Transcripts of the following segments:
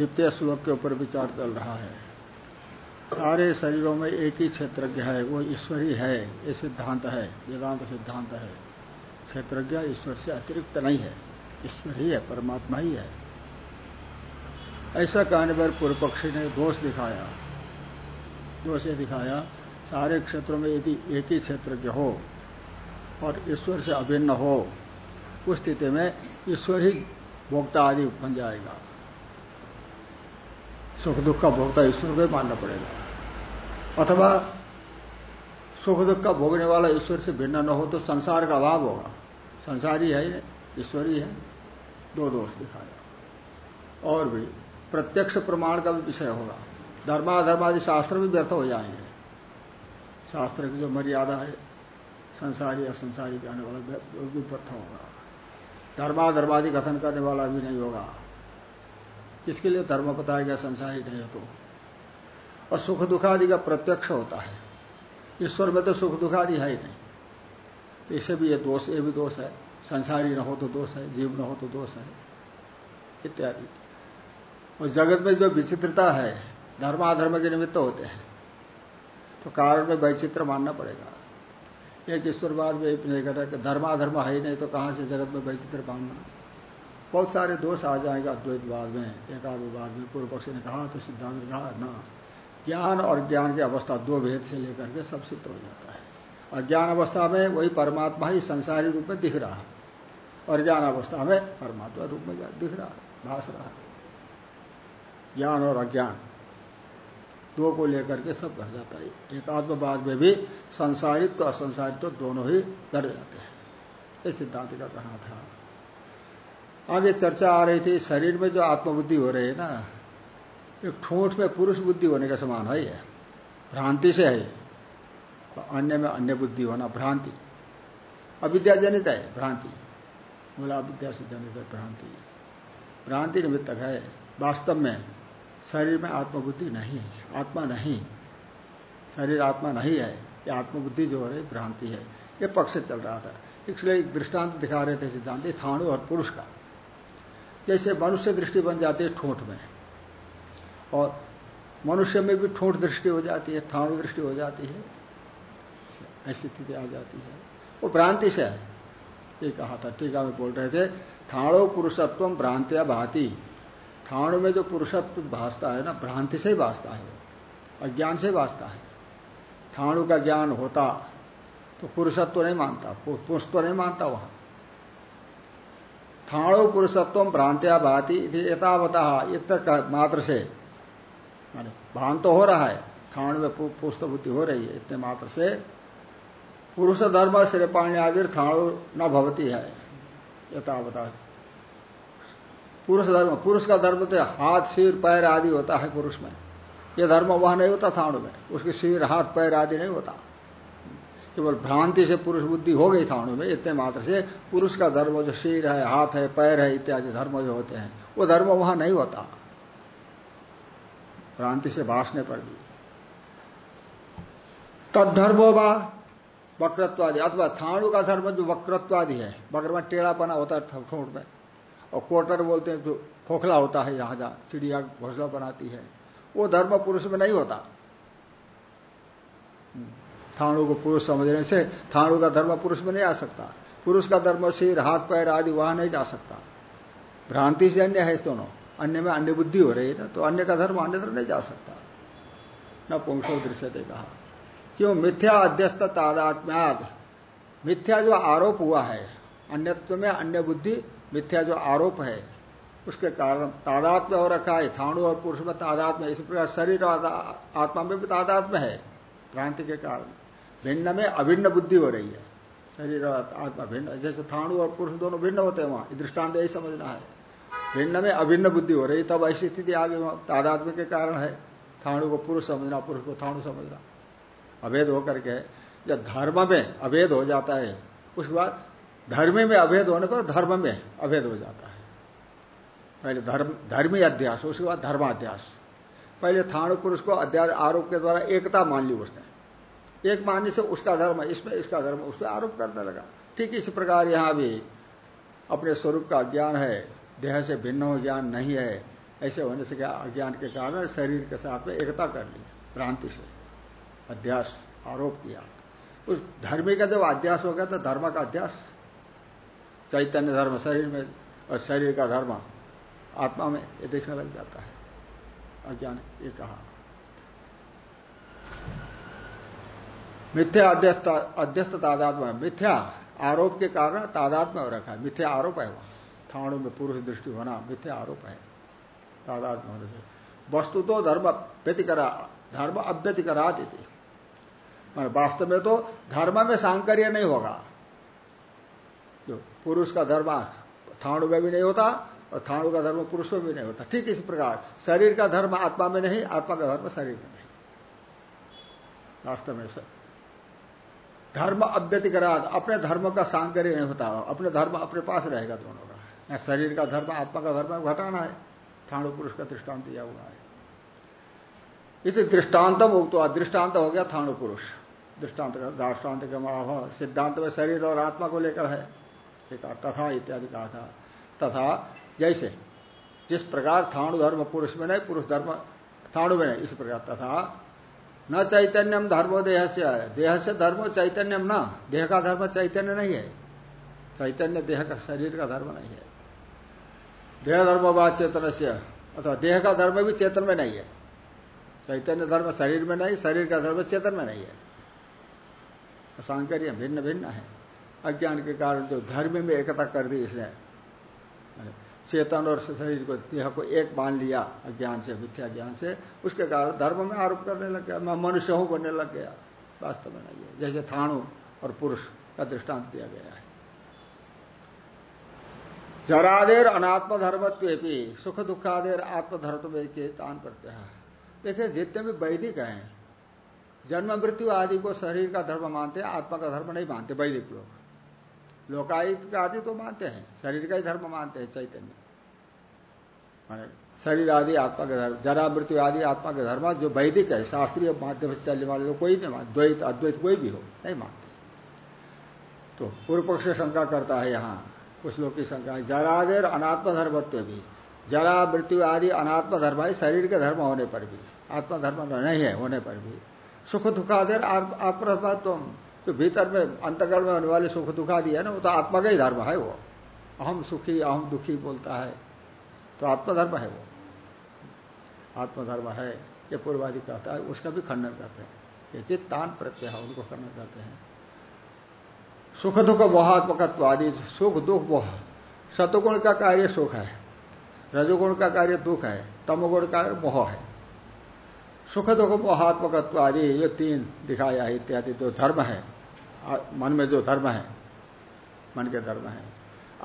द्वितीय श्लोक के ऊपर विचार चल रहा है। सारे शरीरों में एक ही क्षेत्रज्ञ है, वो ईश्वरी है, ये सिद्धांत है, वेदांत सिद्धांत है। क्षेत्रज्ञ ईश्वर से अतिरिक्त नहीं है, ईश्वर ही है परमात्मा ही है। ऐसा कहने पर पूर्व पक्षी ने दोष दिखाया। दोष ये दिखाया, सारे क्षेत्रों में यदि एक ही क्षेत्रज्ञ हो और ईश्वर से अभिन्न हो, उस स्थिति में ईश्वर ही भोक्ता आदि बन जाएगा। सुख दुख का भोक्ता ईश्वर को ही मानना पड़ेगा। अथवा सुख दुख का भोगने वाला ईश्वर से भिन्न न हो तो संसार का अभाव होगा। संसारी है ईश्वरी है दो दोष दिखाया और भी प्रत्यक्ष प्रमाण का भी विषय होगा। धर्माधर्मादि शास्त्र भी व्यर्थ हो जाएँगे। शास्त्र की जो मर्यादा है, संसारी असंसारी कहने वाला वो भी व्यर्थ होगा। धर्माधर्मादि कथन करने वाला भी नहीं होगा। किसके लिए धर्म बताया गया संसार नहीं है तो? और सुख दुखादि का प्रत्यक्ष होता है। ईश्वर में तो सुख दुखादि है ही नहीं। तो इसे भी ये दोष, ये भी दोष है। संसारी न हो तो दोष है, जीव न हो तो दोष है, इत्यादि। और जगत में जो विचित्रता है, धर्माधर्म के निमित्त होते हैं तो कारण में वैचित्र मानना पड़ेगा। एक ईश्वरवाद में एक नहीं घटा धर्माधर्म है ही नहीं तो कहाँ से जगत में वैचित्र मानना? बहुत सारे दोष आ जाएँगे अद्वैतवाद में एकादवाद में, पूर्व पक्ष ने कहा तो सिद्धांत ने कहा, ना, ज्ञान और ज्ञान की अवस्था दो भेद से लेकर के सब सिद्ध हो जाता है। और ज्ञान अवस्था में वही परमात्मा ही संसारी रूप में दिख रहा है। और ज्ञान अवस्था में परमात्मा रूप में दिख रहा है भाष रहा है। ज्ञान और अज्ञान दो को लेकर के सब घट जाता है। एकात्मवाद में भी संसारित तो असंसारित्व तो दोनों ही घट जाते हैं। ये सिद्धांत का कहना था। आगे चर्चा आ रही थी, शरीर में जो आत्मबुद्धि हो रही है ना, एक ठोठ में पुरुष बुद्धि होने का समान है ये, भ्रांति से है अन्य में अन्य बुद्धि होना भ्रांति। अविद्या जनित है, भ्रांति। बोला, अविद्या से जनित है, भ्रांति। भ्रांति निमित्तक है, वास्तव में शरीर में आत्मबुद्धि नहीं है, आत्मा नहीं। शरीर आत्मा नहीं है, ये आत्मबुद्धि जो हो रही भ्रांति है। ये पक्ष चल रहा था। इसलिए एक दृष्टांत दिखा रहे थे सिद्धांत थाणु और पुरुष का। जैसे मनुष्य दृष्टि बन जाती है ठोंठ में। और मनुष्य में भी ठोंठ दृष्टि हो जाती है थाणु दृष्टि हो जाती है, ऐसी स्थिति आ जाती है। वो भ्रांति से है। ये कहा था, टीका में बोल रहे थे थाणो पुरुषत्व भ्रांतिया भाती। थाणु में जो पुरुषत्व भासता है ना, भ्रांति से ही भासता है अज्ञान से भासता है। थाणु का ज्ञान होता तो पुरुषत्व नहीं मानता पुरुष तो नहीं मानता वहाँ। थाणु पुरुषत्व भ्रांतिया भाती यथावता इतना मात्र से भान तो हो रहा है थाणु में पुष्ट बुद्धि हो रही है इतने मात्र से पुरुष धर्म श्रेपाणी आदि थाणु न भवती है यथावता पुरुष धर्म पुरुष का धर्म तो हाथ, सिर, पैर आदि होता है पुरुष में। यह धर्म वह नहीं होता थाणु में, उसके सिर, हाथ, पैर आदि नहीं होता। केवल भ्रांति से पुरुष बुद्धि हो गई था में, इतने मात्र से पुरुष का धर्म जो शीर है, हाथ है, पैर है, इत्यादि धर्म जो होते हैं, वो धर्म वहाँ नहीं होता। भ्रांति से भाषने पर भी। तद्धर्मो बा वक्रत्वादि, अथवा थाणु का धर्म जो वक्रत्वादि है वक्र में टेढ़ापना होता है ठोट में, और कोटर बोलते हैं जो खोखला होता है यहाँ जहाँ चिड़िया घोसला बनाती है, वो धर्म पुरुष में नहीं होता। थाणु को पुरुष समझने से थाणु का धर्म पुरुष में नहीं आ सकता। पुरुष का धर्म सिर, हाथ, पैर आदि वहाँ नहीं जा सकता। भ्रांति से अन्य है इस दोनों। अन्य में अन्य बुद्धि हो रही है ना तो अन्य का धर्म अन्य तरफ़ नहीं जा सकता। न पुंसो दृश्य कहा। क्यों? मिथ्या अध्यस्त तादात्म्याद। मिथ्या जो आरोप हुआ है, अन्यत्व में अन्य बुद्धि, मिथ्या जो आरोप है, उसके कारण तादात्म्य हो रखा है। थाणु और पुरुष में तादात्म्य इस प्रकार शरीर और आत्मा में भी तादात्म्य है। भ्रांति के कारण। भिन्न में अभिन्न बुद्धि हो रही है। शरीर और आत्मा भिन्न। जैसे थाणु और पुरुष दोनों भिन्न होते हैं वहाँ। दृष्टांत यही समझना है। भिन्न में अभिन्न बुद्धि हो रही तब ऐसी स्थिति आगे तादात्म्य के कारण है। थाणु को पुरुष समझना, पुरुष को थाणु समझना। अभेद होकर के जब धर्म में अभेद हो जाता है उसके बाद धर्म में अभेद होने पर धर्म में अभेद हो जाता है। पहले धर्म, धर्मी अध्यास उसके बाद धर्माध्यास। पहले थाणु पुरुष को अध्यास आरोप के द्वारा एकता मान ली उसने। एक मानने से उसका धर्म इसमें इसका धर्म उस पर आरोप करने लगा। ठीक इसी प्रकार यहाँ भी अपने स्वरूप का ज्ञान है, देह से भिन्न हो, ज्ञान नहीं है, ऐसे होने से क्या अज्ञान के कारण शरीर के साथ में एकता कर ली, भ्रांति से। अध्यास, आरोप किया। उस धर्मी का जब अध्यास हो गया तो धर्म का अध्यास। चैतन्य धर्म शरीर में, और शरीर का धर्म आत्मा में, ये देखने लग जाता है। अज्ञान, ये कहा। मिथ्या अध्यस्त तादात्म मिथ्या आरोप के कारण तादात्म हो रखा है। मिथ्या आरोप है वहाँ थाणु में पुरुष दृष्टि होना मिथ्या आरोप है। तादात्म होने से। वस्तु तो धर्म व्यतिकरा, धर्म अव्यतिकरा देती वास्तव में तो धर्म में सांकर्य नहीं होगा। जो पुरुष का धर्म थाणु में भी नहीं होता और थाणु का धर्म पुरुष में भी नहीं होता। ठीक इसी प्रकार, शरीर का धर्म आत्मा में नहीं, आत्मा का धर्म शरीर में नहीं। वास्तव में धर्म अव्यतिकरात अपने धर्म का सांकर्य नहीं होता, अपने धर्म अपने पास रहेगा दोनों का। न शरीर का धर्म, आत्मा का धर्म घटाना है थाणु पुरुष का दृष्टांत दिया हुआ है। इसे दृष्टान्तम उक्त दृष्टांत हो गया थाणु पुरुष। दृष्टांत का दृष्टांत का सिद्धांत में शरीर और आत्मा को लेकर है। तथा इत्यादि कहा था। तथा जैसे, जिस प्रकार थाणु धर्म पुरुष में नहीं, पुरुष धर्म थाणु में नहीं, इस प्रकार तथा न चैतन्यम धर्मो देह से देह से धर्मो चैतन्यम न। देह का धर्म चैतन्य नहीं है। चैतन्य देह का शरीर का धर्म नहीं है। देह धर्म बात चेतन से अथवा देह का धर्म भी चेतन में नहीं है। चैतन्य धर्म शरीर में नहीं, शरीर का धर्म चेतन में नहीं है। सांकर्य भिन्न भिन्न है। अज्ञान के कारण जो धर्म में एकता कर दी इसने। चेतन और शरीर को देह को एक मान लिया अज्ञान से, मिथ्या ज्ञान से, उसके कारण धर्म में आरोप करने लग गया, मैं, मनुष्य हूँ बनने लग गया। वास्तव में नहीं है। जैसे थाणु और पुरुष का दृष्टांत दिया गया है। जरादेर अनात्म धर्मत्व भी सुख दुखादेर आत्मधर्म के तान करते हैं। देखिए, जितने भी वैदिक हैं, जन्म, मृत्यु आदि को शरीर का धर्म मानते, आत्मा का धर्म नहीं मानते, वैदिक लोग। लोकायुक्त आदि तो मानते हैं, शरीर का ही धर्म मानते हैं चैतन्य। माने शरीर आदि, आत्मा का धर्म, जरा मृत्यु आदि, आत्मा का धर्म, जो वैदिक है, शास्त्रीय माध्यम से चलने वाले कोई नहीं मानते, द्वैत, अद्वैत कोई भी हो, नहीं मानते। तो पूर्व पक्ष शंका करता है यहाँ कुछ लोग की शंका है जरादेर अनात्म धर्मत्व भी, जरा मृत्यु आदि अनात्म धर्म है, शरीर के धर्म होने पर भी, आत्मा धर्म नहीं है, होने पर भी। सुख दुखादेर आत्मधर्मत्व तो भीतर में अंतगढ़ में होने वाले सुख दुखा दिया ना, वो तो आत्मा का ही धर्म है वो। अहम सुखी, अहम दुखी बोलता है। तो आत्मधर्म है वो। आत्मधर्म है, ये पूर्वादि कहता है, उसका भी खंडन करते हैं। ये चित तान प्रत्यय है, उनको खंडन करते हैं। सुख दुख मोहात्मकत्व आदि सुख दुख मोह। सतुगुण का कार्य सुख है। रजोगुण का कार्य दुख है। तमोगुण का मोह है। सुख दुख मोहात्मकत्व आदि ये तीन दिखाया है, इत्यादि जो धर्म है। मन में जो धर्म है, मन के धर्म है।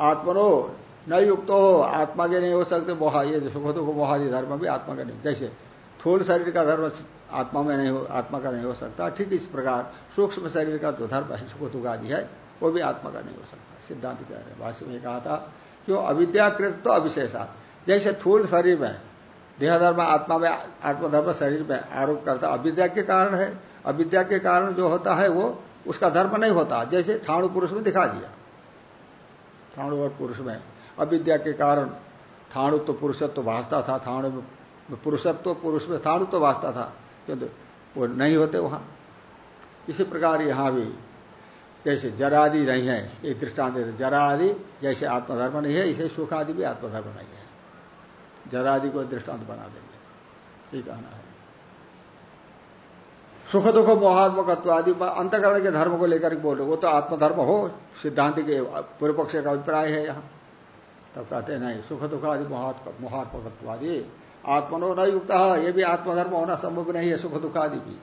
आत्मनो न युक्त हो आत्मा के नहीं हो सकते, मोहा ये सुख दुख, मोहादि धर्म भी आत्मा का नहीं। जैसे थूल शरीर का धर्म आत्मा में नहीं हो आत्मा का नहीं हो सकता, ठीक इस प्रकार सूक्ष्म शरीर का जो धर्म है सुख दुख आदि है, वो भी आत्मा का नहीं हो सकता। सिद्धांत कह रहे भाष्य में कहा था, क्यों? अविद्याकृत तो अविशेषा जैसे थूल शरीर में, देहधर्म आत्मा में, आत्मधर्म शरीर में आरोप करता, अविद्या के कारण है। अविद्या के कारण जो होता है, वो उसका धर्म नहीं होता, जैसे थाणु पुरुष में दिखा दिया। थाणु और पुरुष में। अविद्या के कारण थाणु तो पुरुषत्व भाजता था, थाणु में पुरुषत्व, पुरुष में थाणु तो भाषता था, किंतु वो नहीं होते वहाँ। इसी प्रकार यहाँ भी, जैसे जरादि नहीं है, ये दृष्टांत जरा आदि जैसे आत्मधर्म नहीं है, इसे सुख आदि भी आत्मधर्म नहीं है। जरादि को दृष्टांत बना देंगे। ये कहना है। सुख दुख मोहात्मकत्व आदि अंतकरण के धर्म को लेकर बोल रहे वो तो आत्मधर्म हो, सिद्धांत के पूर्व पक्ष का अभिप्राय है यहाँ। तब कहते हैं, नहीं सुख दुख आदि मोहात्मकत्व आदि, आत्मनो न युक्त, ये भी आत्मधर्म होना संभव नहीं है सुख दुख आदि भी।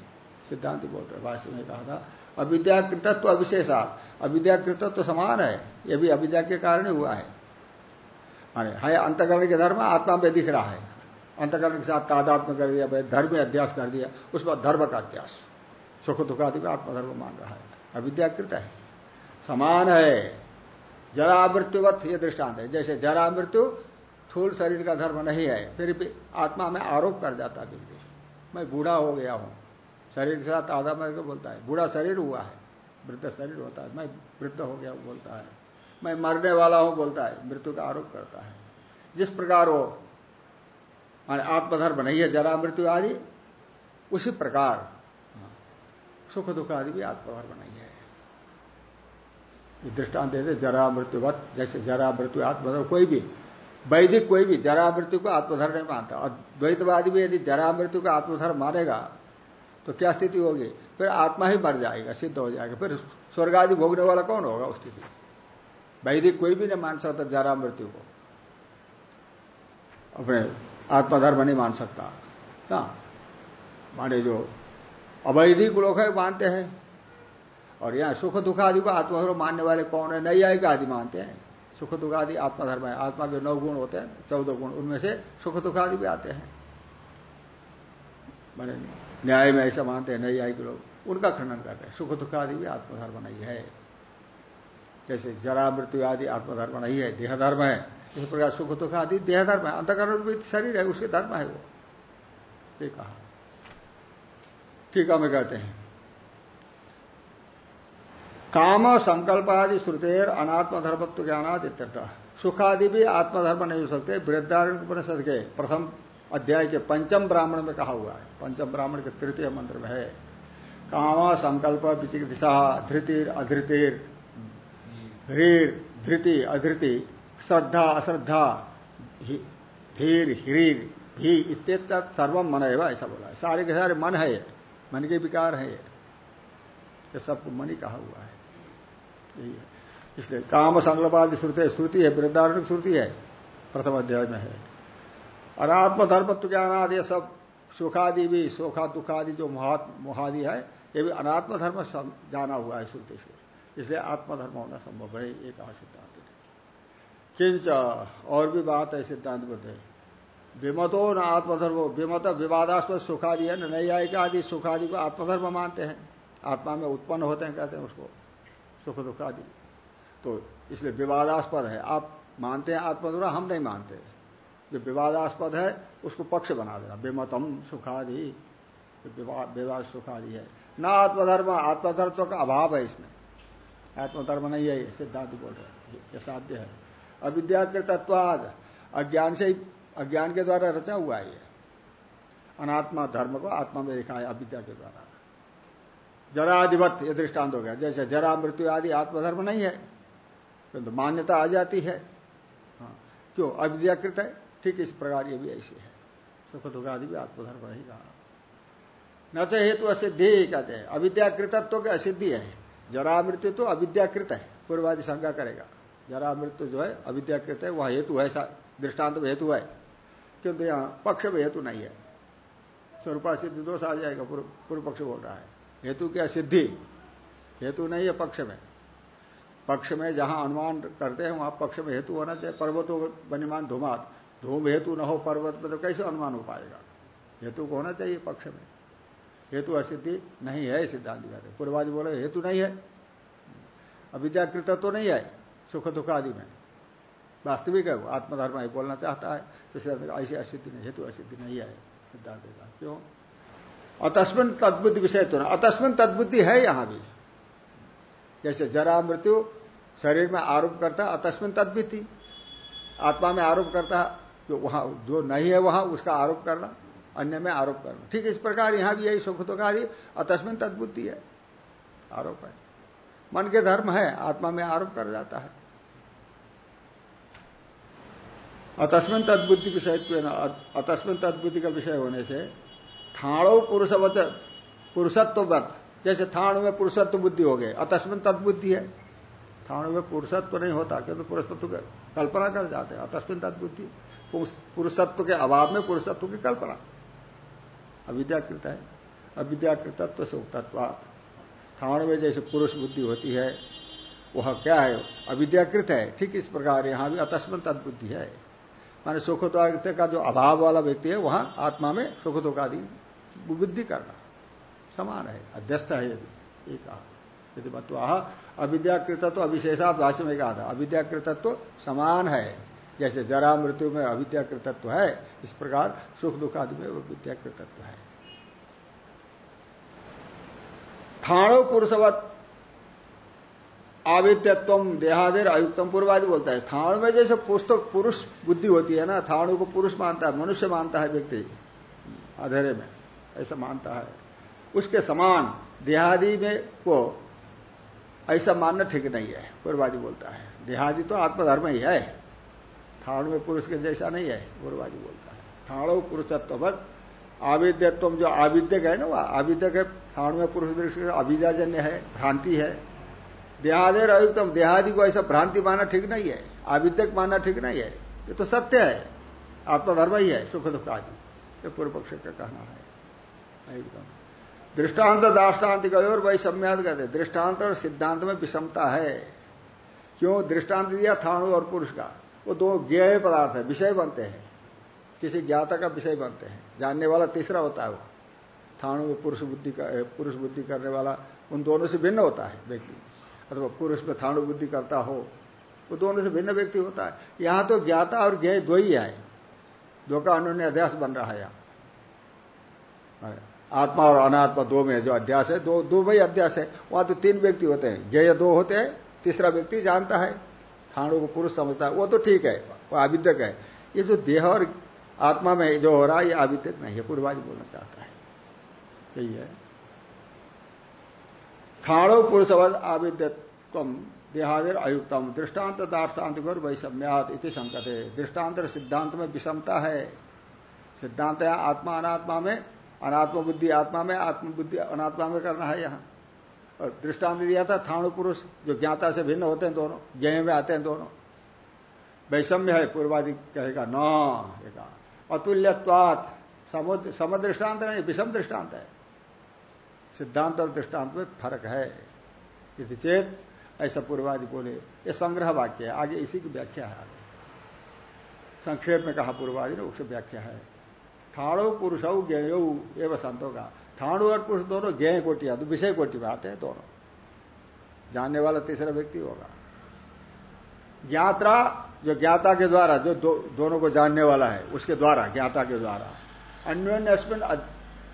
सिद्धांत बोल रहे भाष्य में कहा था। अविद्याकृतत्व अविशेषा, अविद्याकृतत्व समान है, ये भी अविद्या के कारण हुआ है। माने है अंतकरण के धर्म आत्मा में दिख रहा है। अंतकरण के साथ तादात्म कर दिया, भाई धर्म अध्यास कर दिया उसमें धर्म का अध्यास। सुख दुखादि को आत्मधर्म मान रहा है। अविद्याकृत है। समान है। जरा मृत्युवत ये दृष्टांत है। जैसे जरा मृत्यु, थूल शरीर का धर्म नहीं है, फिर भी आत्मा में आरोप कर जाता बिल्कुल मैं बूढ़ा हो गया हूँ। शरीर के साथ आधा मर के बोलता है, बूढ़ा शरीर हुआ है, वृद्ध शरीर होता है, मैं वृद्ध हो गया बोलता है। मैं मरने वाला हूँ, बोलता है, मृत्यु का आरोप करता है। जिस प्रकार वो माने आत्मधर्म नहीं है, जरा मृत्यु आदि, उसी प्रकार सुख दुख आदि भी आत्मधर्म नहीं है। दृष्टांत देते जरा मृत्युवत जैसे जरा मृत्यु आत्मधर्म, कोई भी, वैदिक कोई भी जरा मृत्यु को आत्मधर्म नहीं मानता। और द्वैतवादी भी यदि जरा मृत्यु को आत्मधर्म मानेगा तो क्या स्थिति होगी? फिर आत्मा ही मर जाएगा, सिद्ध हो जाएगा। फिर स्वर्ग आदि भोगने वाला कौन होगा उस स्थिति? वैदिक कोई भी नहीं मान सकता जरा मृत्यु को। अपने आत्मधर्म नहीं मान सकता। क्या? माने जो अवैधिक लोग है मानते हैं। और यहाँ सुख दुख आदि को आत्मधर्म मानने वाले कौन है? नई आयिक आदि मानते हैं। सुख दुख आदि आत्मधर्म है। आत्मा के नौ गुण होते हैं, चौदह गुण। उनमें से सुख दुख आदि भी आते हैं। मैंने न्याय में ऐसा मानते हैं, नई आयिक लोग। उनका खंडन करते हैं। सुख दुख आदि भी आत्मधर्म नहीं है। जैसे जरा मृत्यु आदि आत्मधर्म नहीं है देह धर्म है। इस प्रकार सुख दुख आदि, देह धर्म है अंतकरण भी शरीर है, उसके धर्म है वो। ये कहा। है मैं कहते हैं। काम, संकल्प आदि, श्रुतेर अनात्म धर्मत्व ज्ञानाद इत्यर्थ। सुखादि भी आत्मधर्म नहीं हो सकते, वृद्धारण उपनिषद के प्रथम अध्याय के पंचम ब्राह्मण में कहा हुआ है। पंचम ब्राह्मण के तृतीय मंत्र में है। काम, संकल्प, विचिकित्सा, धृतिर, अधृतिर ह्रीर धृति, अधृति श्रद्धा अश्रद्धा धीर हीर भी इत्येत सर्वम मन है ऐसा बोला है। सारे के सारे मन है मन के विकार है ये। सबको मन ही कहा हुआ है। यही है। इसलिए काम संकल्पादि श्रुति श्रुति है वृद्धारण श्रुति है, प्रथम अध्याय में है। और आत्मधर्मत्व ज्ञान आदि सब, सुखादि भी, सुखा, दुखादि जो मोहादि है, ये भी अनात्म धर्म जाना हुआ है श्रुति से। इसलिए आत्मधर्म होना संभव है एक कहा किंच और भी बात है, सिद्धांत बोलते विमतो न आत्मधर्म, विमत विवादास्पद सुखादि है, न नैयायिक आदि सुखादि को आत्मधर्म मानते हैं। आत्मा में उत्पन्न होते हैं, कहते हैं उसको, सुख दुख आदि तो इसलिए विवादास्पद है। आप मानते हैं आत्मधुरा हम नहीं मानते। जो विवादास्पद है, उसको पक्ष बना देना। बेमतम सुखादि, विवाद सुखादि है। न आत्मधर्म आत्मधर्म का अभाव है इसमें। आत्मधर्म नहीं है सिद्धांत बोल रहे ये साध्य है। अविद्या के तत्वाद। अज्ञान से ही अज्ञान के द्वारा रचा हुआ है अनात्मा धर्म को आत्मा में दिखाया अविद्या के द्वारा। जराधिपत, ये दृष्टांत हो गया। जैसे जरा, मृत्यु आदि आत्मधर्म नहीं है, किंतु तो मान्यता आ जाती है। हाँ। क्यों? अविद्याकृत है। ठीक इस प्रकार ये भी ऐसी है। सुख दुख आदि भी आत्मधर्म नहीं कहा। न तो हेतु असिद्धि ही कहते हैं। अविद्याकृतत्व की असिद्धि है। जरा, मृत्यु तो अविद्याकृत है। पूर्वादि शंका करेगा। जरा मृत्यु जो है अविद्याकृत है, वह हेतु है दृष्टांत में हेतु है। किंतु यहाँ पक्ष में हेतु नहीं है। स्वरूपा सिद्धि दोष आ जाएगा, पूर्व पक्ष बोल रहा है। हेतु क्या सिद्धि? हेतु नहीं है पक्ष में। पक्ष में जहाँ अनुमान करते हैं, वहाँ पक्ष में हेतु होना चाहिए। पर्वतों बनिमान धूमात। धूम हेतु न हो, पर्वत में तो कैसे अनुमान हो पाएगा? हेतु को होना चाहिए पक्ष में। हेतु असिद्धि नहीं है सिद्धांत कहते पूर्वादि बोले, हेतु नहीं है। अविद्याकृत तो नहीं है। सुख दुख आदि में। वास्तविक है वो, आत्मधर्म ही, बोलना चाहता है तो सिद्धांत ऐसी असिद्धि नहीं, हेतु असिद्धि नहीं है, सिद्धांत का क्यों? अतस्मिन तद्बुद्धि विषय तो ना अतस्मिन तद्बुद्धि है यहाँ भी। जैसे जरा मृत्यु शरीर में आरोप करता अतस्मिन तद्बुद्धि, आत्मा में आरोप करता जो वहाँ, जो नहीं है वहाँ, उसका आरोप करना, अन्य में आरोप करना। ठीक इस प्रकार यहाँ भी यही सुख तो कार्य अतस्मिन तद्बुद्धि है, आरोप है। मन के धर्म है, आत्मा में आरोप कर जाता है। अतस्मिन तद्बुद्धि विषय अतस्मिन तद्बुद्धि का विषय होने से थाणो पुरुषवच पुरुषत्ववत। जैसे थाण में पुरुषत्व बुद्धि हो गए अतस्मिन तत्बुद्धि है। थाण में पुरुषत्व नहीं होता, क्योंकि पुरुषत्व की कल्पना कर जाते हैं अतस्मिन तत्बुद्धि पुरुषत्व के अभाव में पुरुषत्व की कल्पना। अविद्याकृत है। अविद्याकृतत्व से उक्तत्वात। थाण में जैसे पुरुष बुद्धि होती है, वह क्या है? अविद्याकृत है। ठीक इस प्रकार यहाँ भी अतस्मिन तत्बुद्धि है। माने सुख दुख का जो अभाव वाला व्यक्ति है, वहाँ आत्मा में सुख दुख आदि बुद्धि करना समान है, अध्यस्त है यदि, एक यदि मत्वा अविद्याकृतत्व अविशेषा भाष्य में कहा था, अविद्याकृतत्व समान है। जैसे जरा मृत्यु में अविद्याकृतत्व है, इस प्रकार सुख दुख आदि में विद्याकृतत्व है। थाणो पुरुषवत आविद्यत्व देहादेर अयुक्तम पूर्वादि बोलता है। थाणु में जैसे पुस्तक पुरुष बुद्धि होती है ना, थाणु को पुरुष मानता है, मनुष्य मानता है व्यक्ति, अधेरे में, ऐसा मानता है। उसके समान देहादि में को ऐसा मानना ठीक नहीं है, पूर्वादि बोलता है। देहादि तो आत्मधर्म ही है। थाणु में पुरुष के जैसा नहीं है, पूर्वादि बोलता है। थाणु पुरुषत्व आविद्यत्व जो आविद्यक है ना वह आविद्यक है। थाणु में पुरुष दृष्टि अविद्याजन्य है, भ्रांति है। देहादेर अयुक्तम देहादि को ऐसा भ्रांति माना ठीक नहीं है, आविद्यक मानना ठीक नहीं है, ये तो सत्य है आत्मधर्म ही है, सुख दुख आदि, ये पूर्व पक्ष का कहना है। एकदम दृष्टांत दाष्टान्त गए और वही सम्याद कहते दृष्टांत और सिद्धांत में विषमता है। क्यों? दृष्टांत दिया थाणु और पुरुष का, वो दो ज्ञेय पदार्थ है, विषय बनते हैं। किसी ज्ञाता का विषय बनते हैं, जानने वाला तीसरा होता है वो। थाणु, पुरुष बुद्धि का, पुरुष बुद्धि करने वाला, उन दोनों से भिन्न होता है व्यक्ति। अथवा पुरुष में थाणु बुद्धि करता हो, वो दोनों से भिन्न व्यक्ति होता है। यहाँ तो ज्ञाता और ज्ञ दो ही है। दो का अन्य अध्यास बन रहा है यहाँ। आत्मा और अनात्मा दो में जो अध्यास है, दो दो में अध्यास है। वहाँ तो तीन व्यक्ति होते हैं। ज्ञेय दो होते हैं, तीसरा व्यक्ति जानता है। थाणु को पुरुष समझता है। वो तो ठीक है, वो आविद्यक है। ये जो देह और आत्मा में जो हो रहा है, ये आविद्यक नहीं है पूर्वाज बोलना चाहता है। यही है। थाणो पुरुषवद आविद्यत्व देहादिर अयुक्तम दृष्टांत दाष्टान्त गौर वैषम्यात इति संकट है दृष्टांत सिद्धांत में विषमता है। सिद्धांत है आत्मा अनात्मा में अनात्म बुद्धि आत्मा में आत्म बुद्धि अनात्मा में करना है यहाँ। और दृष्टांत दिया था, थाणु पुरुष, जो ज्ञाता से भिन्न होते हैं दोनों ज्ञ में आते हैं दोनों। वैषम्य है, पूर्वादि कहेगा, न अतुल्यवात समदृष्टांत नहीं, विषम दृष्टांत है। सिद्धांत और दृष्टांत में फ़र्क है। यदि चेत ऐसा पूर्वादि बोले ये संग्रह वाक्य है आगे इसी की व्याख्या है आगे। संक्षेप में कहा पूर्वादि ने उससे व्याख्या है। ठाणु पुरुष ज्ञेय एवं संतों का ठाणु और पुरुष दोनों ज्ञेय कोटि तो विषय कोटि में आते हैं दोनों। जानने वाला तीसरा व्यक्ति होगा। ज्ञात्रा जो ज्ञाता के द्वारा जो दो, दोनों को जानने वाला है उसके द्वारा ज्ञाता के द्वारा। अन्योन्यस्मिन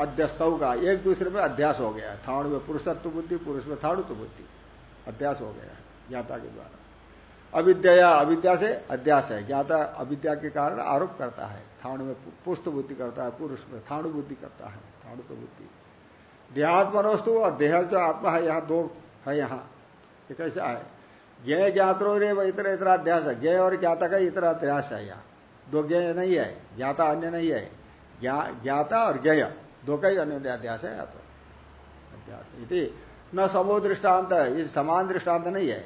अध्यस्तव का, एक दूसरे में अध्यास हो गया। थाणु में पुरुषत्व बुद्धि, पुरुष में थाणुत्व बुद्धि। अध्यास हो गया, ज्ञाता के द्वारा। अविद्या अविद्या से अध्यास है। ज्ञाता अविद्या के कारण आरोप करता है। थाणु में पुष्ट बुद्धि करता है, पुरुष में थाणु बुद्धि करता है थाणु तो बुद्धि। देहात्मनोस्तु और देह जो आत्मा है, यहाँ दो है यहाँ। ये कैसा है? ज्ञ ज्ञातो रे व इतर इतर अध्यास है। ज्ञ और ज्ञाता का इतना अध्यास है यहाँ। दो ज्ञ नहीं है, ज्ञाता अन्य नहीं है। ज्ञाता और ज्ञ दो का ही अन्य अध्यास है या तो? अध्यास न समो दृष्टांत ये समान दृष्टांत नहीं है।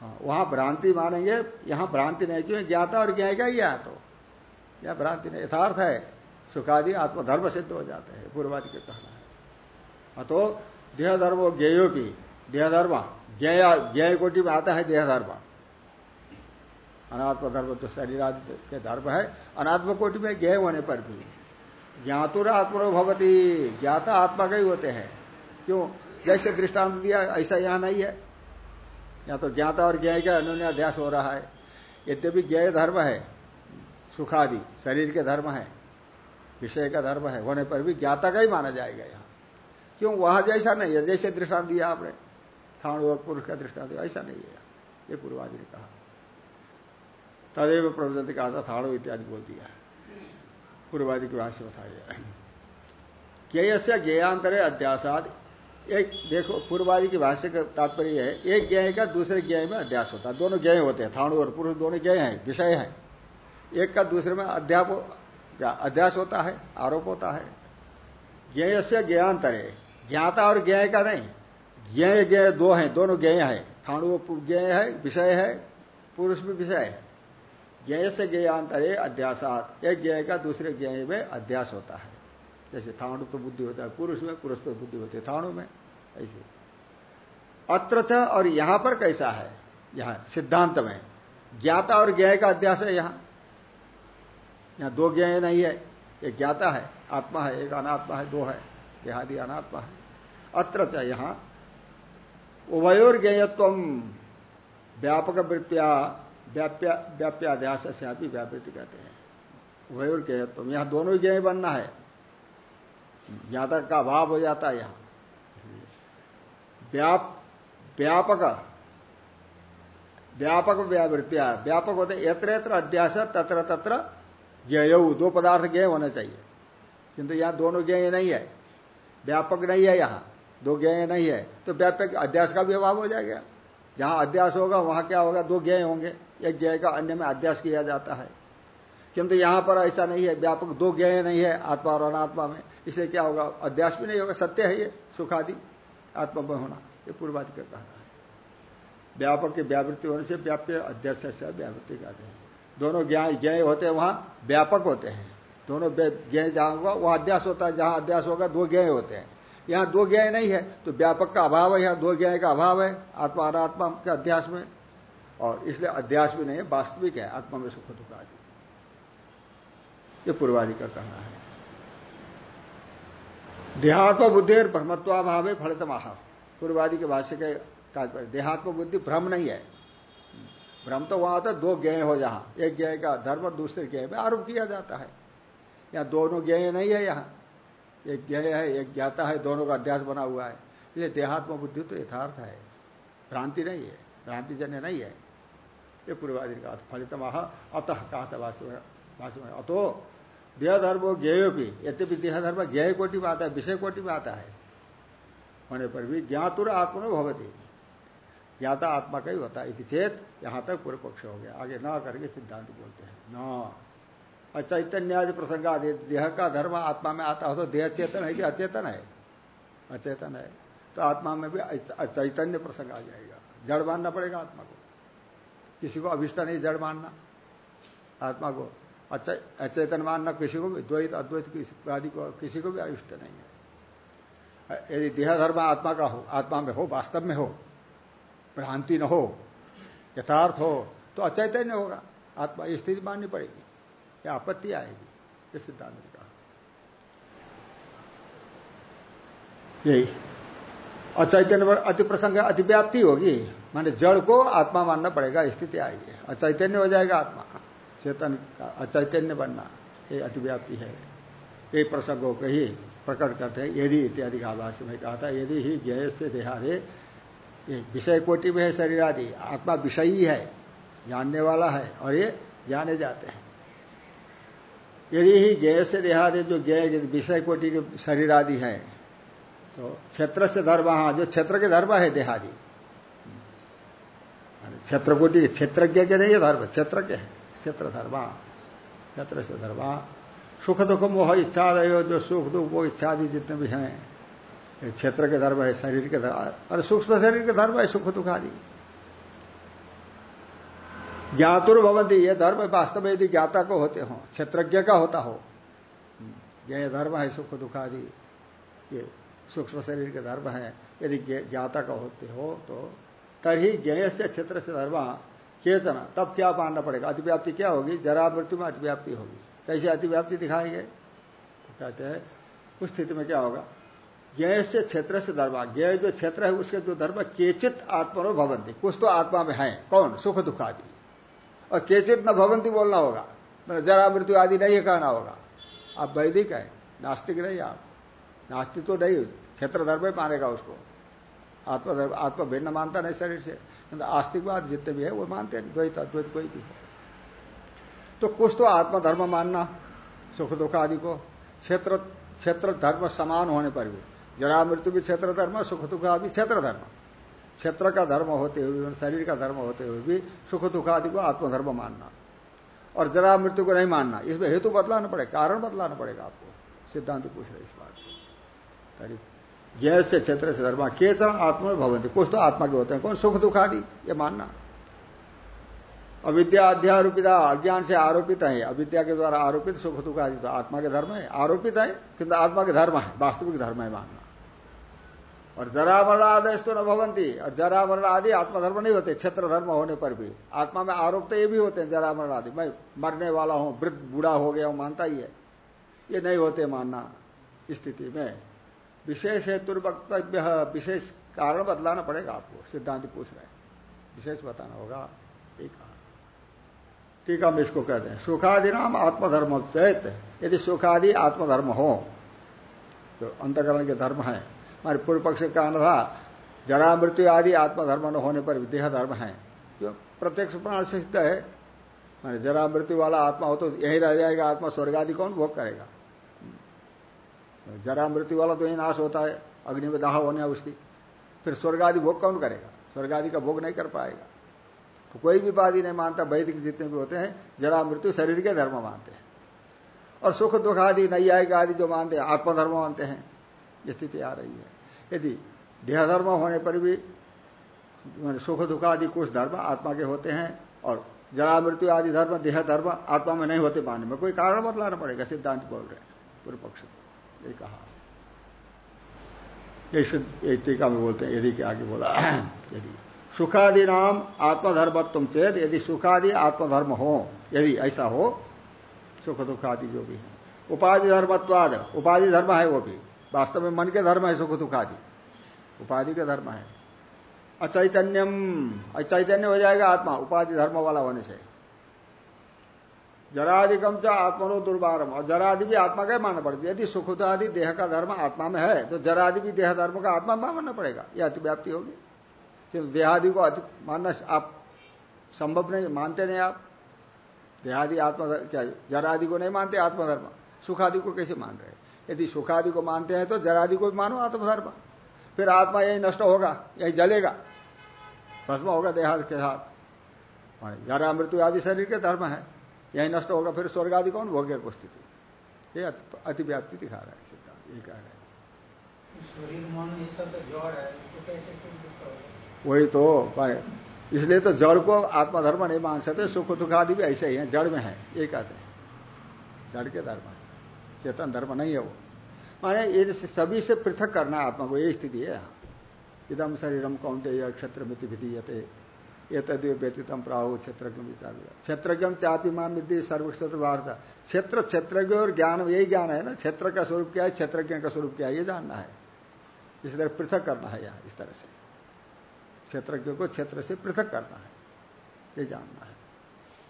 हाँ, वहाँ भ्रांति मानेंगे यहाँ भ्रांति नहीं क्यों? ज्ञाता और ज्ञ का ही है तो? यह भ्रांति नहीं यथार्थ है। सुखादि आत्मधर्म सिद्ध हो जाते हैं पूर्वादि के कहना है। हाँ, तो देह धर्म ज्ञेयो की देह धर्म ज्ञ कोटि में आता है देह धर्म अनात्म धर्म तो शरीर आदि के धर्म है अनात्म कोटि में ज्ञ होने पर भी। ज्ञातुर आत्मनो भवती। ज्ञाता आत्मा का ही होते हैं। क्यों? जैसे दृष्टांत दिया, ऐसा यहाँ नहीं है। या तो ज्ञाता और ज्ञाय का अन्य अध्यास हो रहा है। यद्यपि ज्ञाय धर्म है, सुखादि, शरीर के धर्म है, विषय का धर्म है, होने पर भी ज्ञाता का ही माना जाएगा यहाँ। क्यों? वहाँ जैसा नहीं है। जैसे दृष्टांत दिया आपने और पुरुष का दृष्टांत ऐसा नहीं है ये पूर्वादि ने कहा। तदेव प्रवृत्ति कहा था थाणु इत्यादि बोल दिया पूर्वादि की भाष्य गया ज्ञेय से ज्ञांतरे अध्यासाद एक देखो, पूर्वादि की भाष्य का तात्पर्य है, एक ज्ञ का दूसरे ज्ञ में अध्यास होता है। दोनों ज्ञ होते हैं, थाणु और पुरुष दोनों ज्ञ हैं, विषय है। एक का दूसरे में अध्याप अध्यास होता है, आरोप होता है। ज्ञेय से ज्ञांतरे ज्ञाता और ज्ञ का नहीं। ज्ञ ज्ञ दो हैं, दोनों ज्ञ है। थाणु ज्ञ है, विषय है, पुरुष भी विषय है। ज्ञ से ज्ञांतरे अध्यासात। एक ज्ञ का दूसरे ज्ञ में अध्यास होता है। जैसे थाणु तो बुद्धि होता है, पुरुष में पुरुष तो बुद्धि होती है, थाणु में। ऐसे। अत्र और यहाँ पर कैसा है? यहाँ, सिद्धांत में। ज्ञाता और ज्ञ का अध्यास है यहाँ। यहाँ दो ज्ञेय नहीं है। एक ज्ञाता है, आत्मा है, एक अनात्मा है, दो है। देहादि अनात्मा है। अत्र यहाँ। उभयोर ज्ञेयत्व व्यापक वृत्तिया व्याप्याध्यास से आप व्यापृति कहते हैं। उभयोर ज्ञेयत्व यहाँ दोनों ही ज्ञेय बनना है। ज्ञाता का अभाव हो जाता है यहाँ। व्याप, व्यापक व्यापक व्यावृत्तिया। व्यापक होते यत्र यत्र अध्यास, तत्र तत्र ज्ञेय। दो पदार्थ ज्ञेय होने चाहिए। किंतु यहाँ दोनों ज्ञेय नहीं है। व्यापक नहीं है यहाँ। दो ज्ञेय नहीं है। तो व्यापक अध्यास का भी अभाव हो जाएगा। जहाँ अध्यास होगा, वहाँ क्या होगा? दो ज्ञेय होंगे। ज्ञेय का अन्य में अध्यास किया जाता है। किंतु यहाँ पर ऐसा नहीं है, व्यापक दो ज्ञेय नहीं है आत्मा और अनात्मा में। इसलिए क्या होगा अध्यास भी नहीं होगा, सत्य है ये, सुखादि, आत्मा में होना, ये पूर्वादि का कहना है व्यापक की व्यावृत्ति होने से व्याप्य अध्यक्ष से व्यावृत्ति कहते हैं। दोनों ज्ञान ज्ञ होते हैं, वहाँ व्यापक होते हैं। दोनों ज्ञ जहाँ होगा, वहाँ अध्यास होता है, जहाँ अध्यास होगा, दो ज्ञ होते हैं। यहाँ दो ज्ञ नहीं है तो व्यापक का अभाव है, यहाँ दो ज्ञ का अभाव है, आत्मा अनात्मा के अध्यास में। और इसलिए अध्यास भी नहीं है, वास्तविक है, आत्मा में सुख दुख आदि। ये पूर्वादि का कहना है। देहात्म बुद्धि और ब्रह्मत्वाभाव फलित महा पूर्वादि के भाष्य के तात्पर्य, देहात्म बुद्धि भ्रम नहीं है। भ्रम तो वहाँ होता दो ज्ञ हो जहाँ। एक ज्ञ का धर्म, दूसरे ज्ञ में आरोप किया जाता है। यहाँ दोनों ज्ञ नहीं है यहाँ। एक ज्ञ है, एक ज्ञाता है, दोनों का अध्यास बना हुआ है। देहात्म बुद्धि तो यथार्थ है। भ्रांति नहीं है, भ्रांतिजन्य नहीं है। ये पूर्वादि का फलित महा अतः कहा था वास्तव में अतो देह धर्म ज्ञेय भी यद्यपि देह धर्म ज्ञेय कोटि में आता है। विषय कोटि में आता है होने पर भी ज्ञातुर आत्मा भवती। ज्ञाता आत्मा का ही होता है। चेत यहाँ तक पूर्व पक्ष हो गया। आगे न करके सिद्धांत बोलते हैं। न। चैतन्य प्रसंग आदि देह का धर्म आत्मा में आता हो तो देह चेतन है कि अचेतन है? अचेतन है। तो आत्मा में भी चैतन्य प्रसंग आ जाएगा। जड़ मानना पड़ेगा आत्मा को। किसी को अभिष्ट नहीं, जड़ मानना। आत्मा को अचेतन मानना किसी को भी, द्वैत, अद्वैत आदि को, किसी को भी अभिष्ट नहीं है। यदि देह धर्म आत्मा का हो, आत्मा में हो, वास्तव में हो, भ्रांति न हो, यथार्थ हो तो अचैतन्य होगा। आत्मा स्थिति माननी पड़ेगी, या आपत्ति आएगी, ये सिद्धांत ने कहा। यही। अचैतन्य पर अति प्रसंग अतिव्याप्ति होगी। माने जड़ को आत्मा मानना पड़ेगा, स्थिति आएगी। अचैतन्य हो जाएगा आत्मा। चेतन का अचैतन्य बनना, ये अतिव्याप्ति है। ये प्रसंगों को ही प्रकट करते हैं। यदि इत्यादि का आभाष में कहा था, यदि ही ज्ञ से देहादे, ये विषय कोटि में है शरीर आदि। आत्मा विषयी है, जानने वाला है, और ये जाने जाते हैं। यदि ही ज्ञ से देहादि, जो ज्ञ विषय कोटि के शरीर आदि है तो क्षेत्र से धर्म हाँ जो क्षेत्र के धर्म है देहादि। क्षेत्र कोटि क्षेत्रज्ञ के नहीं है धर्म, क्षेत्र के है, क्षेत्र धर्म क्षेत्र से धर्म सुख दुख मोह इच्छा जो सुख दुख वो इच्छा आदि जितने भी हैं क्षेत्र के धर्म है, शरीर के धर्म और सूक्ष्म शरीर के धर्म है, सुख दुख आदि। ज्ञातुर भवंती ये धर्म वास्तव में यदि ज्ञाता को होते हो, क्षेत्रज्ञ का होता हो यह धर्म है, सुख दुख आदि, ये सूक्ष्म शरीर के धर्म है, यदि ज्ञाता का होते हो तो। तभी ज्ञ से क्षेत्र से धर्म केचना, तब क्या मानना पड़ेगा? अतिव्याप्ति क्या होगी? जरा मृत्यु में अतिव्याप्ति होगी। कैसे अतिव्याप्ति दिखाएँगे? तो कहते हैं, उस स्थिति में क्या होगा? ज्ञ से क्षेत्र से धर्म ज्ञ जो क्षेत्र है, उसके जो धर्म, केचित आत्मनो भवंती कुछ तो आत्मा में है, कौन? सुख दुख आदि और केचित न भवंती बोलना होगा। जरा मृत्यु आदि नहीं कहना होगा। आप वैदिक है, नास्तिक नहीं आप। नास्तिक तो नहीं क्षेत्र धर्म ही मानेगा उसको। आत्मधर्म, आत्मा भिन्न मानता नहीं शरीर से। किंतु आस्तिकवाद जितने भी है, वो मानते हैं द्वैत, अद्वैत कोई भी तो कुछ तो आत्मधर्म मानना, सुख दुख आदि को। क्षेत्र क्षेत्र धर्म समान होने पर भी। जरा मृत्यु भी क्षेत्र धर्म सुख दुख आदि क्षेत्र धर्म क्षेत्र का धर्म होते हुए शरीर का धर्म होते हुए भी, सुख दुख आदि को आत्मधर्म मानना। और जरा मृत्यु को नहीं मानना। इसमें हेतु बदलाना पड़ेगा, कारण बदलाना पड़ेगा आपको। सिद्धांत पूछ रहे इस बात जय से क्षेत्र से धर्म केचन आत्मा में भवंती। कुछ तो आत्मा के होते हैं। कौन? सुख दुख आदि, ये मानना। अविद्या अध्यारोपित, अज्ञान से आरोपित है। अविद्या के द्वारा आरोपित सुख दुख आदि तो आत्मा के धर्म है। आरोपित है, किंतु आत्मा के धर्म है, वास्तविक धर्म है मानना। और जरा मरण आदेश तो न भवंती। और जरा मरण आदि आत्मधर्म नहीं होते, क्षेत्र धर्म होने पर भी। आत्मा में आरोप तो ये भी होते हैं, जरा मरण आदि मैं मरने वाला हूँ, वृद्ध, बूढ़ा हो गया हूँ, मानता ही है। ये नहीं होते मानना स्थिति में। विशेष हेतु वक्तव्य विशेष कारण बदलाना पड़ेगा आपको। सिद्धांत पूछ रहे हैं। विशेष बताना होगा। एक टीका हम इसको कहते हैं। सुखादि नाम आत्मधर्म चैत यदि सुखादि आत्मधर्म हो, जो अंतकरण के धर्म है, हमारे पूर्व पक्ष का कहना था, जरा मृत्यु आदि आत्मधर्म न होने पर देह धर्म है। जो प्रत्यक्ष प्राण से सिद्ध है, माने जरा मृत्यु वाला आत्मा हो तो यही रह जाएगा आत्मा। स्वर्ग आदि कौन भोग करेगा? जरा मृत्यु वाला तो यही नाश होता है, अग्नि में दाह होने उसकी। फिर स्वर्ग आदि भोग कौन करेगा? स्वर्ग आदि का भोग नहीं कर पाएगा। तो कोई भी वादी नहीं मानता, वैदिक जितने भी होते हैं, जरा मृत्यु शरीर के धर्म मानते हैं। और सुख दुख आदि, नैयायिक आदि जो मानते हैं, आत्मधर्म मानते हैं, ये स्थिति आ रही है। यदि देह धर्म होने पर भी सुख दुख आदि कुछ धर्म आत्मा के होते हैं, और जरा मृत्यु आदि धर्म देह धर्म आत्मा में नहीं होते मानने में, कोई कारण बतलाना पड़ेगा, सिद्धांत बोल रहे हैं, पूर्व पक्ष ये कहा। ये टीका में बोलते हैं, यदि के आगे बोला। यदि सुखादि नाम आत्मधर्म तुम चेत यदि सुखादि आत्मधर्म हो, यदि ऐसा हो, सुख दुख आदि जो भी है। उपाधि धर्मत्वाद, उपाधि धर्म है वो भी। वास्तव में मन के धर्म है, सुख दुख आदि उपाधि का धर्म है। अचैतन्यम, अचैतन्य हो जाएगा आत्मा, उपाधि धर्म वाला होने से। जराधिकम च आत्मनो दुर्बारम और जरादि भी आत्मा का मानना पड़ता है। यदि सुखुदादि देह का धर्म आत्मा में है तो जरादि भी देह धर्म का आत्मा मानना पड़ेगा। यह अतिव्याप्ति होगी। किंतु देहादि को अति मानना आप संभव नहीं, मानते नहीं आप। देहादि आत्मा क्या, जरादि को नहीं मानते आत्मधर्म सुखादि को कैसे मान रहे यदि सुखादि को मानते हैं तो जरादि को भी मानो आत्मधर्म फिर आत्मा यही नष्ट होगा, यही जलेगा। भस्म होगा देहादि के साथ। जरा मृत्यु आदि शरीर के धर्म है। यही नष्ट होगा फिर स्वर्ग आदि कौन? भोग्य को स्थिति ये अतिव्याप्ति दिखा रहा है सिद्धांत ये कह रहे हैं। वही तो इसलिए तो जड़ को आत्मधर्म नहीं मान सकते सुख दुख आदि भी ऐसे ही है जड़ में है ये कहते हैं। जड़ के धर्म है चेतन धर्म नहीं है वो। माने इन सभी से पृथक करना आत्मा को ये स्थिति है। इदम शरीरम कौनते क्षेत्र मिति विधीयते। ये तदीय व्यतीतम प्राहु क्षेत्रज्ञ विचार। क्षेत्रज्ञ चापी माम विधि सर्वक्षेत्र वार्ता क्षेत्र क्षेत्रज्ञ और ज्ञान यही ज्ञान है ना? क्षेत्र का स्वरूप क्या है? क्षेत्रज्ञ का स्वरूप क्या है? ये जानना है। इस तरह पृथक करना है यहाँ, इस तरह से। क्षेत्रज्ञ को क्षेत्र से पृथक करना है। ये जानना है।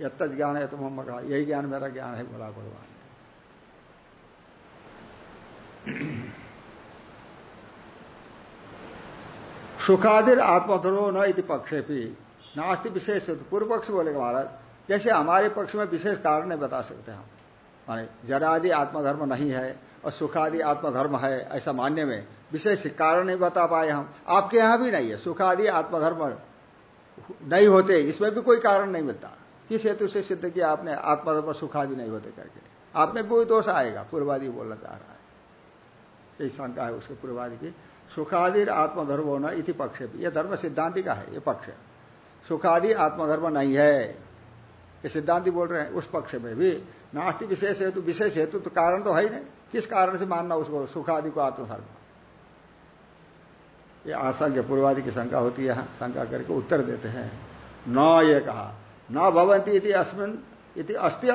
यत्त ज्ञान है तो मोहम्मद कहा यही ज्ञान मेरा ज्ञान है, बोला भगवान सुखादिर आत्मधरो न इति पक्षे भी नास्ति विशेष पूर्व पक्ष बोलेगा महाराज, जैसे हमारे पक्ष में विशेष कारण नहीं बता सकते हम। माने जरादि आत्मधर्म नहीं है और सुखादि आत्मधर्म है, ऐसा मानने में विशेष कारण नहीं बता पाए हम। आपके यहाँ भी नहीं है, सुखादि आत्मधर्म नहीं होते, इसमें भी कोई कारण नहीं मिलता। किस हेतु से सिद्ध किया आपने, आत्मधर्म सुखादि नहीं होते करके? आप में कोई दोष आएगा, पूर्वादि बोलना चाह रहा है। यही शंका है उसके पूर्वादि की। सुखादि आत्मधर्म होना इति पक्ष भी यह धर्म सिद्धांति का है, ये पक्ष सुखादि आत्मधर्म नहीं है। ये सिद्धांति बोल रहे हैं, उस पक्ष में भी। नास्ति विशेष हेतु विशेष हेतु तो कारण तो है ही नहीं। किस कारण से मानना उसको? सुखादि को आत्मधर्म। ये आशंका पूर्वादि की शंका होती है शंका करके उत्तर देते हैं। न ये कहा, न भवंती इति अस्मिन, इति अस्ति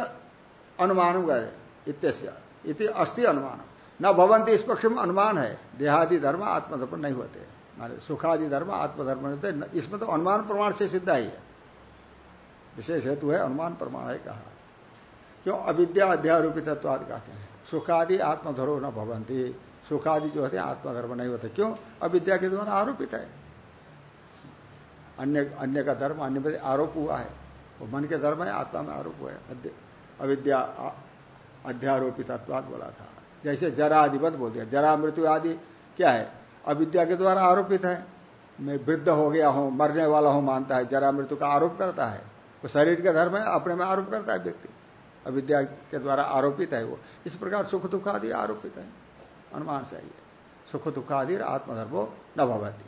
अनुमान गए, इत्यस्य, इति अस्ति अनुमान न भवंती इस पक्ष में अनुमान है। देहादि धर्म आत्मधर्म नहीं होते। मारे सुखादि धर्म, आत्मधर्म होते इसमें तो अनुमान प्रमाण से सिद्ध ही है विशेष हेतु है अनुमान प्रमाण है कहा। क्यों? अविद्या अध्यारूपित तत्वाद कहते हैं। सुखादि आत्मधरो न भवंती। सुखादि जो होते हैं, आत्मधर्म नहीं होते। क्यों? अविद्या के द्वारा आरोपित है। अन्य अन्य का धर्म, अन्य पर आरोप हुआ है। वो मन के धर्म है, आत्मा में आरोप हुआ है। अविद्या अध्यारोपित बोला था। जैसे जरा आदिवत बोल दिया जरा मृत्यु आदि क्या है? अविद्या के द्वारा आरोपित है। मैं वृद्ध हो गया हूँ, मरने वाला हूँ मानता है, जरा मृत्यु का आरोप करता है। वो शरीर का धर्म है, अपने में आरोप करता है व्यक्ति। अविद्या के द्वारा आरोपित है वो। इस प्रकार सुख दुख आदि आरोपित है। अनुमान चाहिए सुख दुख आदि आत्मधर्मो न भवती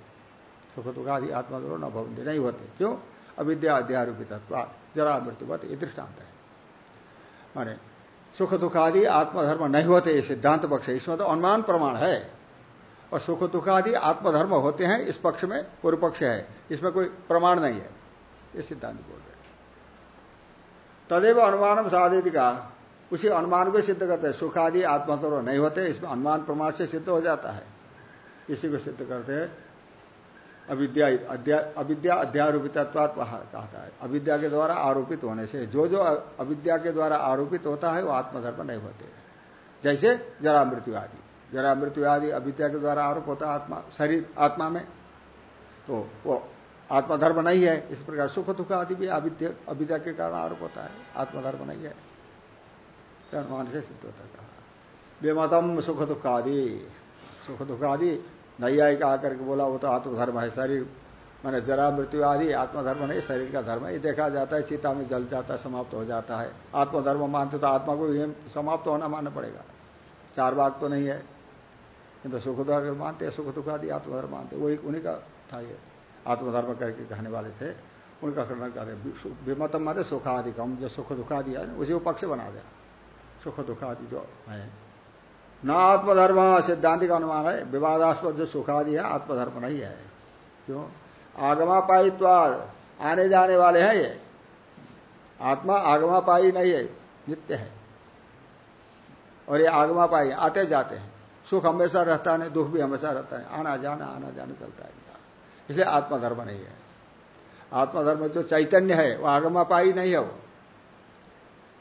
सुख दुख आदि आत्मधर्मो न भवंती नहीं होते। क्यों? अविद्या अध्यारोपित जरा मृत्युवत ये दृष्टांत है। माने, सुख दुख आदि आत्मधर्म नहीं होते, ये सिद्धांत पक्ष है। इसमें तो अनुमान प्रमाण है। और सुख दुख आदि आत्मधर्म होते हैं, इस पक्ष में पूर्व पक्ष है। इसमें कोई प्रमाण नहीं है। ये सिद्धांत बोल रहे तदेव अनुमान साधित का। उसी अनुमान को सिद्ध करते हैं। सुख आदि आत्मधर्म नहीं होते, इसमें अनुमान प्रमाण से सिद्ध हो जाता है। इसी को सिद्ध करते हैं। अविद्या अविद्या अध्यारोपितत्वात कहता है। अविद्या के द्वारा आरोपित होने से, जो जो अविद्या के द्वारा आरोपित होता है, वो आत्मधर्म नहीं होते। जैसे जरा मृत्यु आदि। जरा मृत्यु आदि अविद्या के द्वारा आरोप होता है आत्मा, शरीर, आत्मा में। तो वो आत्मधर्म नहीं है, इस प्रकार सुख दुख आदि भी अविद्या के कारण आरोप होता है। आत्मधर्म नहीं है। अनुमान से सिद्ध होता कहा बेमतम सुख दुख आदि। सुख दुख आदि, नैयायिक आकर के बोला, वो तो आत्मधर्म है, शरीर। मैंने जरा मृत्यु आदि आत्मधर्म नहीं, शरीर का धर्म है। ये देखा जाता है चिता में जल जाता है, समाप्त हो जाता है। आत्मधर्म मानते तो आत्मा को ये समाप्त होना मानना पड़ेगा। चार बाग तो नहीं है। किंतु सुख दुख मानते सुख दुख आदि आत्मधर्म मानते वही उन्हीं का था ये। आत्मधर्म करके कहने वाले थे। उनका खंडन कर रहे विमतम माते सुखादिकम। जो सुख दुखादि है उसी को पक्ष बना दिया। सुख दुखादि जो है। न आत्मधर्म सिद्धांतिक अनुमान है, विवादास्पद जो सुखादि है, आत्मधर्म नहीं है। क्यों? आगमा आगमापायित्वाद आने जाने वाले हैं ये। आत्मा आगमापाई नहीं है, नित्य है। और ये आगमापाई आते जाते हैं। सुख हमेशा रहता नहीं, दुख भी हमेशा रहता है आना जाना आना जाना चलता है। इसलिए आत्मधर्म नहीं है। आत्मधर्म जो चैतन्य है, वो आगमापाई नहीं है वो।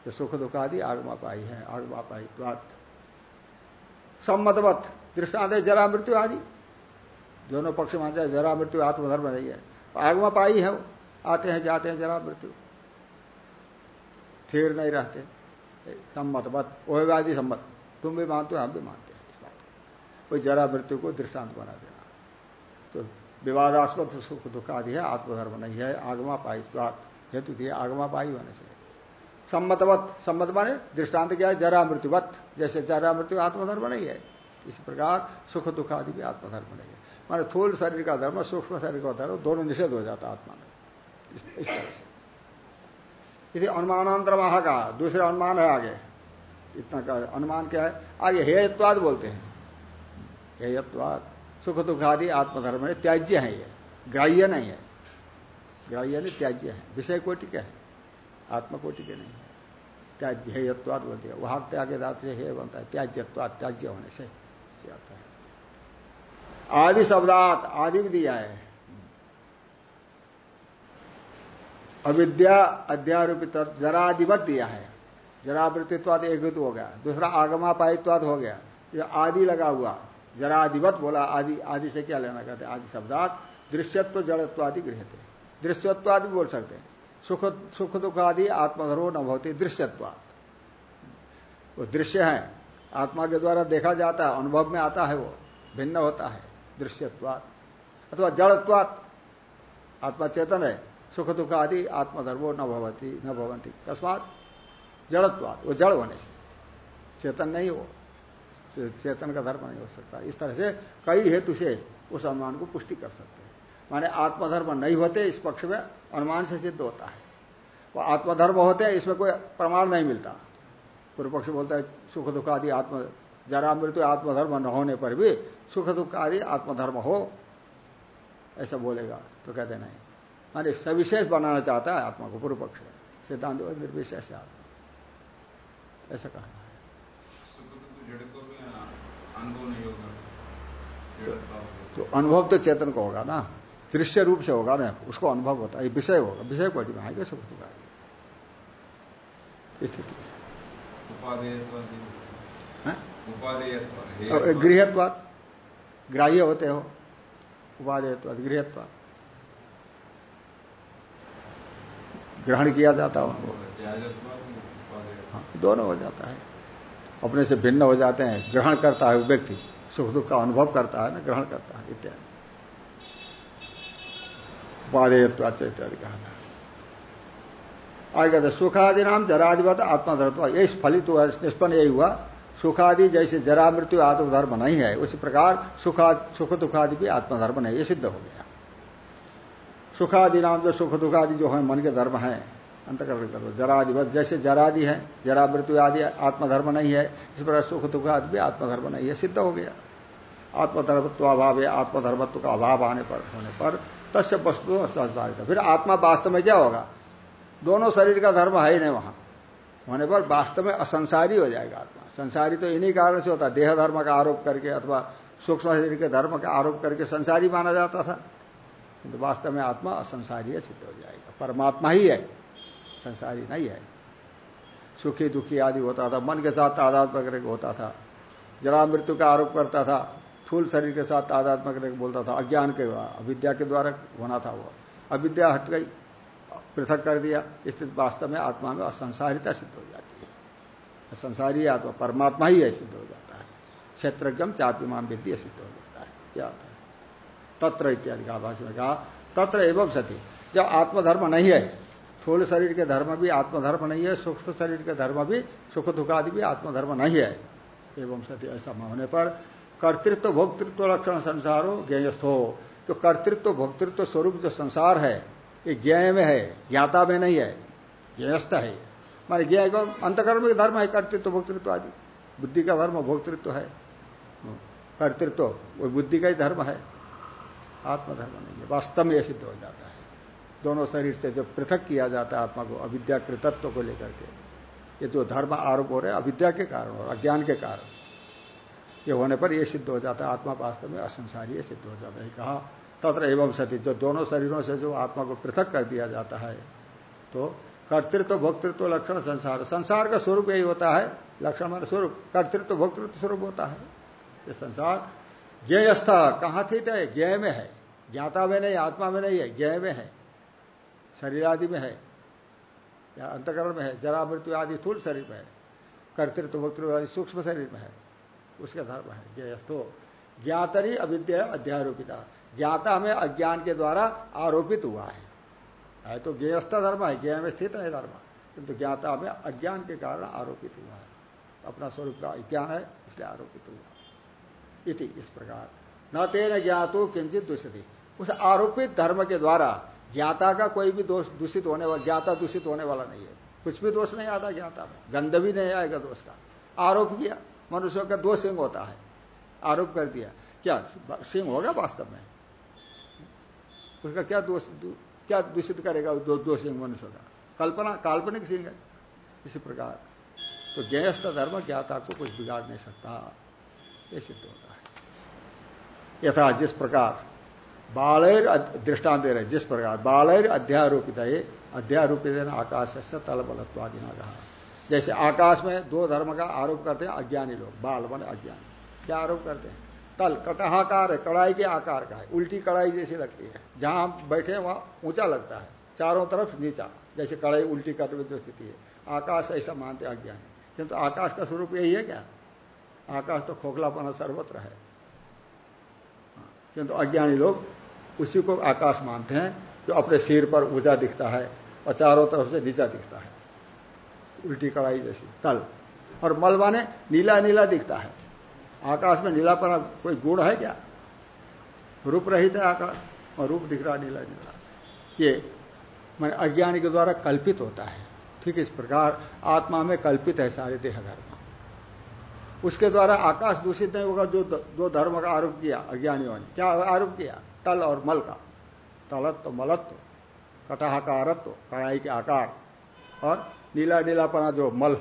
जो सुख दुख आदि आगमापाई है आगमापाई सम्मतवत दृष्टांत है जरा मृत्यु आदि। दोनों पक्ष मान जाए जरा मृत्यु आत्मधर्म नहीं है। आगमापाई है आते हैं, जाते हैं, जरा मृत्यु। थिर नहीं रहते। सम्मतवत ओहवादी सम्मत। तुम भी मानते हो, हम भी मानते हैं। बात कोई जरा मृत्यु को दृष्टांत बना देना। तो विवादास्पद सुख दुख आदि है आत्मधर्म नहीं है आगमा पाई हेतु दिए आगमा पाई होने से। सम्मतवत सम्मत माने दृष्टांत क्या है? जरा मृत्युवत। जैसे जरा मृत्यु आत्मधर्म नहीं है इसी प्रकार सुख दुख आदि भी आत्मधर्म नहीं है। माने थूल शरीर का धर्म सूक्ष्म शरीर का धर्म दोनों निषेध हो जाता आत्मा में। इस, तरह से। यदि अनुमानांतर महा का दूसरा अनुमान है आगे। इतना का अनुमान क्या है? आगे हेयत्वाद बोलते हैं। हेयत्वाद सुख दुख आदि आत्मधर्म है, त्याज्य है ये। ग्राह्य नहीं है। ग्राह्य नहीं, त्याज्य है। विषय कोटि क्या है। आत्मकोटि के नहीं है। त्याज्य है यत्वाद बोलते हैं। वहाँ त्याग दात से हे बनता है त्याज्यत्वाद त्याज्य होने से आता है। आदि शब्दात, आदि भी दिया है। अविद्या अध्यारोपित जरादिवत दिया है। जरावृत्तित्वाद एक हो गया। दूसरा आगमापायित्वाद हो गया। ये आदि लगा हुआ। जराधिवत बोला, आदि आदि से क्या लेना कहते आदि शब्दात, दृश्यत्व, जड़त्वादि गृह थे दृश्यत्वादि बोल सकते हैं। सुख सुख, दुख आदि, आत्मधरो न होती दृश्यत्वाद वो दृश्य है। आत्मा के द्वारा देखा जाता है, अनुभव में आता है वो, भिन्न होता है दृश्यत्वाद अथवा जड़त्वात। आत्मा चेतन है। सुख, दुख आदि, आत्मधर्मो न भवती, न भवंती कस्मात जड़त्वाद वो जड़ होने से। चेतन नहीं हो। चेतन का धर्म नहीं हो सकता। इस तरह से कई हेतु से उस अनुमान को पुष्टि कर सकते हैं। माने आत्मधर्म नहीं होते, इस पक्ष में अनुमान से सिद्ध होता है। वो आत्मधर्म होते हैं, इसमें कोई प्रमाण नहीं मिलता। पूर्व पक्ष बोलता है, सुख दुख आदि आत्म, जरा मृत्यु आत्मधर्म न होने पर भी सुख दुख आदि आत्मधर्म हो, ऐसा बोलेगा तो कहते नहीं। माने सविशेष बनाना चाहता है आत्मा को पूर्व पक्ष सिद्धांत निर्विशेष आत्मा। ऐसा कहा तो अनुभव तो चेतन को होगा ना। दृश्य रूप से होगा ना उसको अनुभव होता है। विषय होगा। विषय कोटि में आएगा सुख दुख स्थिति। गृहत्वाद। ग्राह्य होते हो। उपादेयत्वाद गृहत्वाद। ग्रहण किया जाता हो हाँ, दोनों हो जाता है। अपने से भिन्न हो जाते हैं, ग्रहण करता है व्यक्ति, सुख दुख का अनुभव करता है ना, ग्रहण करता है, इत्यादि। इत्यादि कहा था। आगे कहते सुखादि नाम जराधिपत आत्मधर्म यही फलित हुआ, निष्पन्न यही हुआ। सुखादि जैसे जरा मृत्यु आत्मधर्म नहीं है, उसी प्रकार सुखा, सुख दुखादि भी आत्मधर्म नहीं, ये सिद्ध हो गया। सुखादि नाम जो सुख दुखादि जो है, मन के धर्म है अंतकरण कर्म जरादिवत जैसे जरादि है, जरा मृत्यु आदि आत्मधर्म नहीं है, इस प्रकार सुख दुख आदि भी आत्मधर्म नहीं है, सिद्ध हो गया। आत्मधर्मत्व अभाव है, आत्मधर्मत्व का अभाव आने पर, होने पर तस्य वस्तु संसारित फिर आत्मा वास्तव में क्या होगा? दोनों शरीर का धर्म है ही नहीं वहाँ। होने पर वास्तव में असंसारी हो जाएगा आत्मा। संसारी तो इन्हीं कारण से होता देह धर्म का आरोप करके अथवा सूक्ष्म शरीर के धर्म का आरोप करके संसारी माना जाता था। किंतु तो वास्तव में आत्मा असंसारी सिद्ध हो जाएगा। परमात्मा ही है। संसारी नहीं है। सुखी, दुखी आदि होता था। मन के साथ तादाद वगैरह होता था। जरा मृत्यु का आरोप करता था। फूल शरीर के साथ तादाद वगैरह बोलता था। अज्ञान के अविद्या के द्वारा होना था वो। अविद्या हट गई, पृथक कर दिया। स्थित वास्तव में आत्मा में असंसारिता सिद्ध हो जाती है। असंसारी आत्मा, परमात्मा ही है, सिद्ध हो जाता है। क्षेत्रज्ञम चापिमान विद्या सिद्ध हो जाता है। क्या होता है? तत्र इत्यादि का भाषा में कहा, तत्र एवं सती। जब आत्मधर्म नहीं है थोड़े शरीर के धर्म भी आत्मधर्म नहीं है, सूक्ष्म शरीर के धर्म भी, सुख दुख आदि भी आत्मधर्म नहीं है। एवं सती ऐसा होने पर कर्तृत्व भोक्तृत्व लक्षण संसार हो ज्ञेयस्थ। हो जो कर्तृत्व भोक्तृत्व स्वरूप जो संसार है, ये ज्ञ में है, ज्ञाता में नहीं है, ज्ञेयस्थ है। माने ज्ञ अंतकर्म का धर्म है कर्तृत्व भोक्तृत्व आदि। बुद्धि का धर्म भोक्तृत्व है। कर्तृत्व, वो बुद्धि का ही धर्म है। आत्मधर्म नहीं है, वास्तव में यह सिद्ध हो जाता है। दोनों शरीर से जब पृथक किया जाता है आत्मा को, अविद्या कृतत्व को लेकर के। ये जो धर्म आरोप हो रहे अविद्या के कारण और अज्ञान के कारण, ये होने पर यह सिद्ध हो जाता है, आत्मा वास्तव में असंसारी सिद्ध हो जाता है। कहा, तत्र एवं सती, जो दोनों शरीरों से जो आत्मा को पृथक कर दिया जाता है तो कर्तृत्व, भोक्तृत्व, लक्षण, संसार। संसार का स्वरूप यही होता है, लक्षण मान स्वरूप। कर्तृत्व, भोक्तृत्व स्वरूप होता है। ये संसार, ज्ञेयस्था, कहाँ थी है? ज्ञ में है। ज्ञाता में नहीं, आत्मा में नहीं है ज्ञ में है। शरीर आदि में है, या अंतकरण में है, जरा मृत्यु आदि स्थूल शरीर में है, कर्तृत्व, भोक्तृत्व आदि सूक्ष्म शरीर में है, उसका धर्म है ज्ञेयस्थो ज्ञातरी अविद्या अध्यारोपिता। ज्ञाता में अज्ञान के द्वारा आरोपित हुआ है। है तो ज्ञेयस्थ धर्म है ज्ञ में स्थित है धर्म, किंतु ज्ञाता में अज्ञान के कारण आरोपित हुआ है। अपना स्वरूप का ज्ञान है, इसलिए आरोपित हुआ। इति इस प्रकार। न तेन ज्ञातो किंचित दूषित उस आरोपित धर्म के द्वारा ज्ञाता का कोई भी दोष दूषित होने वाला ज्ञाता दूषित होने वाला नहीं है। कुछ भी दोष नहीं आता ज्ञाता में। गंध भी नहीं आएगा दोष का। आरोप किया मनुष्यों का दो सिंह होता है। आरोप कर दिया। क्या सिंह होगा वास्तव में? उसका क्या दोष क्या दूषित करेगा दो, दो सिंह मनुष्य का? कल्पना काल्पनिक सिंह है। इसी प्रकार। तो ज्ञेयस्थ धर्म ज्ञाता को कुछ बिगाड़ नहीं सकता। ये सिद्ध होता है। यथा जिस प्रकार बालैर दृष्टांत दे रहे जिस प्रकार बालैर अध्यारोपित है अध्यारोपित है आकाश से तलबलत्वादि ना कहा जैसे आकाश में दो धर्म का आरोप करते हैं अज्ञानी लोग बाल बने अज्ञानी। क्या आरोप करते हैं? तल कटहाकार है कड़ाई के आकार का है उल्टी कड़ाई जैसी लगती है। जहाँ हम बैठे वहाँ ऊँचा लगता है चारों तरफ़ नीचा। जैसे कड़ाई उल्टी कट में जो स्थिति है। आकाश ऐसा मानते अज्ञानी। किंतु आकाश का स्वरूप यही है क्या? आकाश तो खोखलापना सर्वत्र है। हाँ, किंतु अज्ञानी लोग उसी को आकाश मानते हैं, जो अपने सिर पर ऊँचा दिखता है और चारों तरफ़ से नीचा दिखता है। उल्टी कड़ाई जैसी, तल। और मलबा ने नीला नीला दिखता है। आकाश में नीलापना कोई गुण है क्या? रूप रहित है आकाश और रूप दिख रहा नीला नीला। ये मैंने अज्ञानी के द्वारा कल्पित होता है। ठीक इस प्रकार आत्मा में कल्पित है सारे देह धर्म। उसके द्वारा आकाश दूषित नहीं होगा, जो दो धर्म का आरोप किया, अज्ञानियों ने। क्या आरोप किया? तल और मल का। तलत्व, मलत्व, कटाहकारत्व, कड़ाई के आकार और नीला नीलापना जो मल।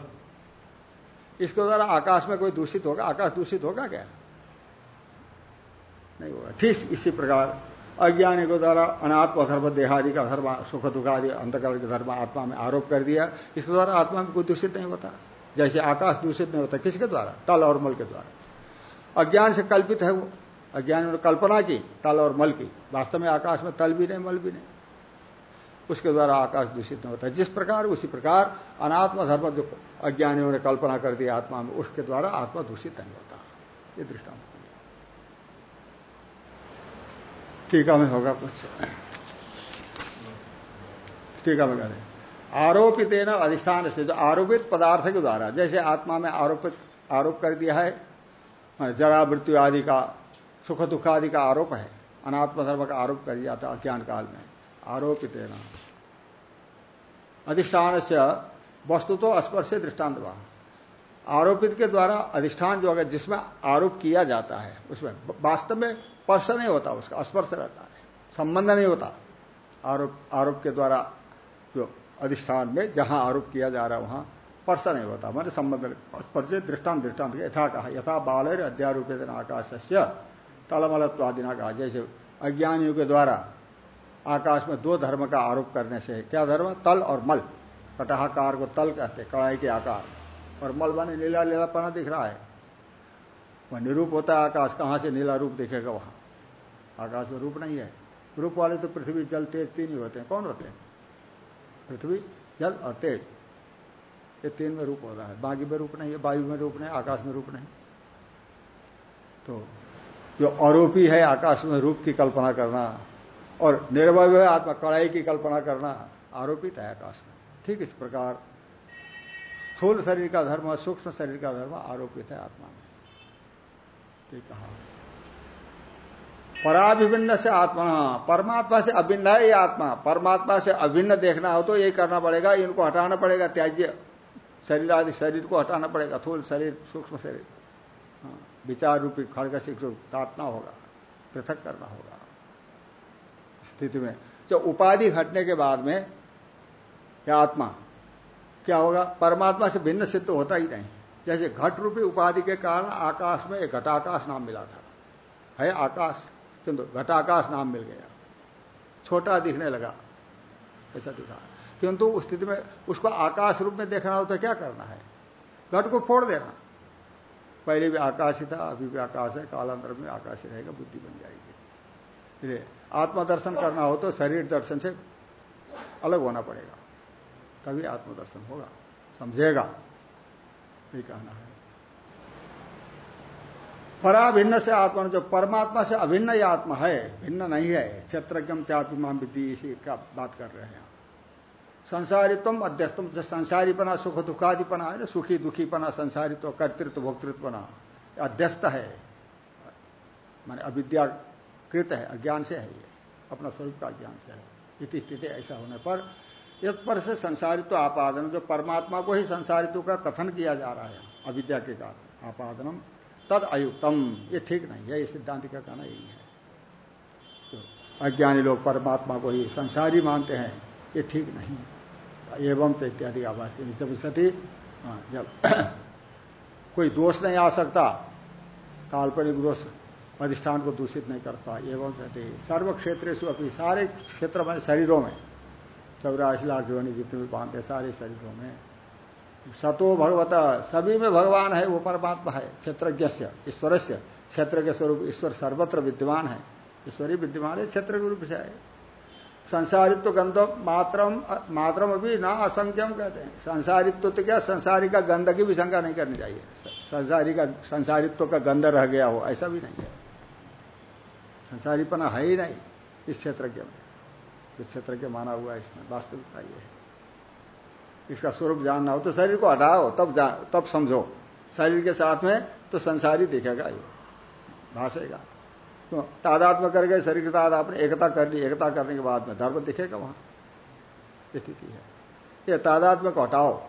इसके द्वारा आकाश में कोई दूषित होगा? आकाश दूषित होगा क्या? नहीं होगा। ठीक इसी प्रकार अज्ञानी को द्वारा अनात्म धर्म, देहादि का धर्म, सुख दुख आदि अंतकरण के धर्म आत्मा में आरोप कर दिया। इसके द्वारा आत्मा में कोई दूषित नहीं होता। जैसे आकाश दूषित नहीं होता किसके द्वारा? तल और मल के द्वारा। अज्ञान से कल्पित है वो। अज्ञान ने कल्पना की, तल और मल की। वास्तव में आकाश में तल भी नहीं, मल भी नहीं। उसके द्वारा आकाश दूषित नहीं होता जिस प्रकार, उसी प्रकार अनात्म धर्म जो अज्ञानियों ने कल्पना कर दी आत्मा में, उसके द्वारा आत्मा दूषित नहीं होता। ये दृष्टांत। टीका में होगा कुछ। टीका में करें आरोपित न अधिष्ठान से, जो आरोपित पदार्थ के द्वारा, जैसे आत्मा में आरोपित, आरोप कर दिया है जरा मृत्यु आदि का सुख दुख आदि का आरोप है। अनात्म धर्म का आरोप कर था अज्ञान काल में। आरोपित है अधिष्ठान से वस्तु तो स्पर्श दृष्टांत आरोपित के द्वारा अधिष्ठान जो अगर जिसमें आरोप किया जाता है, उसमें वास्तव में स्पर्श नहीं होता उसका स्पर्श रहता है। संबंध नहीं होता। आरोप आरोप के द्वारा जो अधिष्ठान में जहाँ आरोप किया जा रहा है, वहाँ स्पर्श नहीं होता। मान संबंध, स्पर्श दृष्टान दृष्टांत यथा कहा। यथा बाल अध्यारोपित आकाश से तलमलत्वादिना कहा जैसे अज्ञानियों के द्वारा आकाश में दो धर्म का आरोप करने से, क्या धर्म? तल और मल। कटाहाकार को तल कहते कड़ाई के आकार। और मल बने नीला नीलापना दिख रहा है। वह निरूप होता है आकाश, कहाँ से नीला रूप दिखेगा वहाँ? आकाश में रूप नहीं है। रूप वाले तो पृथ्वी, जल, तेज तीन ही होते हैं। कौन होते हैं? पृथ्वी, जल और तेज। ये तीन में रूप होता है। बागी में रूप नहीं है, वायु में रूप नहीं, आकाश में रूप नहीं। तो जो आरोपी है आकाश में रूप की कल्पना करना और निर्भय है आत्मा कड़ाई की कल्पना करना, आरोपित है आकाश में। ठीक इस प्रकार स्थूल शरीर का धर्म, सूक्ष्म शरीर का धर्म आरोपित है आत्मा में। ठीक कहा। पराभिन्न से आत्मा, परमात्मा से अभिन्न है ये आत्मा। परमात्मा से अभिन्न देखना हो तो ये करना पड़ेगा, इनको हटाना पड़ेगा, त्याज्य शरीर आदि शरीर को हटाना पड़ेगा थूल शरीर, सूक्ष्म शरीर। विचार रूपी खड़ग शिक्षु काटना होगा, पृथक करना होगा। स्थिति में, जो उपाधि घटने के बाद में, या आत्मा, क्या होगा? परमात्मा से भिन्न सिद्ध होता ही नहीं। जैसे घट रूपी उपाधि के कारण आकाश में एक घटाकाश नाम मिला था। है आकाश? किंतु घटाकाश नाम मिल गया। छोटा दिखने लगा, ऐसा दिखा। किंतु उस स्थिति में उसको आकाश रूप में देखना हो तो क्या करना है? घट को फोड़ देना। पहले भी आकाश ही था, अभी भी आकाश है, कालांतर में आकाश ही रहेगा, बुद्धि बन जाएगी। इसलिए आत्मदर्शन करना हो तो शरीर दर्शन से अलग होना पड़ेगा। तभी आत्मदर्शन होगा। समझेगा? ये कहना है। पराभिन्न से आत्मा, जो परमात्मा से अभिन्न ही आत्मा है, भिन्न नहीं है। क्षेत्रज्ञम चापी माम विद्धि इसी का बात कर रहे हैं। संसारित्व अध्यस्तम संसारी बना सुख दुखादिपना है ना सुखी, दुखीपना, संसारित्व, कर्तृत्व भोक्तृत्व बना अध्यस्त है। माने अविद्याकृत है, अज्ञान से है ये। अपना स्वरूप का ज्ञान से है। इति स्थिति ऐसा होने पर एक पर से संसारित्व आपादन, जो परमात्मा को ही संसारित्व का कथन किया जा रहा है, अविद्या के कारण आपादनम तद अयुक्तम। ये ठीक नहीं है, ये सिद्धांत का कहना यही है। तो अज्ञानी लोग परमात्मा को ही संसारी मानते हैं, ये ठीक नहीं एवं तो इत्यादि आवास जब सती हाँ, जब कोई दोष नहीं आ सकता काल्पनिक दोष अधिष्ठान को दूषित नहीं करता एवं सती। सर्व क्षेत्र सारे क्षेत्र में शरीरों में चौरासी लाख योनि जितने भी बांधते सारे शरीरों में सतो भगवता सभी में भगवान है वो परमात्मा है क्षेत्रज्ञ से ईश्वर से क्षेत्र के स्वरूप ईश्वर सर्वत्र विद्यमान है। ईश्वरी विद्यमान है क्षेत्र के रूप से है। संसारित्व गंधम मात्रम मात्रम अभी ना असंख्यम कहते हैं। संसारित्व तो क्या? संसारी का गंध की भी शंका नहीं करनी चाहिए। संसारी का संसारित्व का गंध रह गया हो, ऐसा भी नहीं है। संसारीपना है ही नहीं इस क्षेत्र के में। इस क्षेत्र के माना हुआ इसमें, वास्तविकता ये है। इसका स्वरूप जानना हो तो शरीर को हटाओ, तब तब समझो। शरीर के साथ में तो संसारी दिखेगा ये, भाषेगा। तो तादात्म कर गए, शरीर के साथ आपने एकता कर ली, एकता करने के बाद में धर्म दिखेगा वहाँ। स्थिति है। ये तादात्म को हटाओ।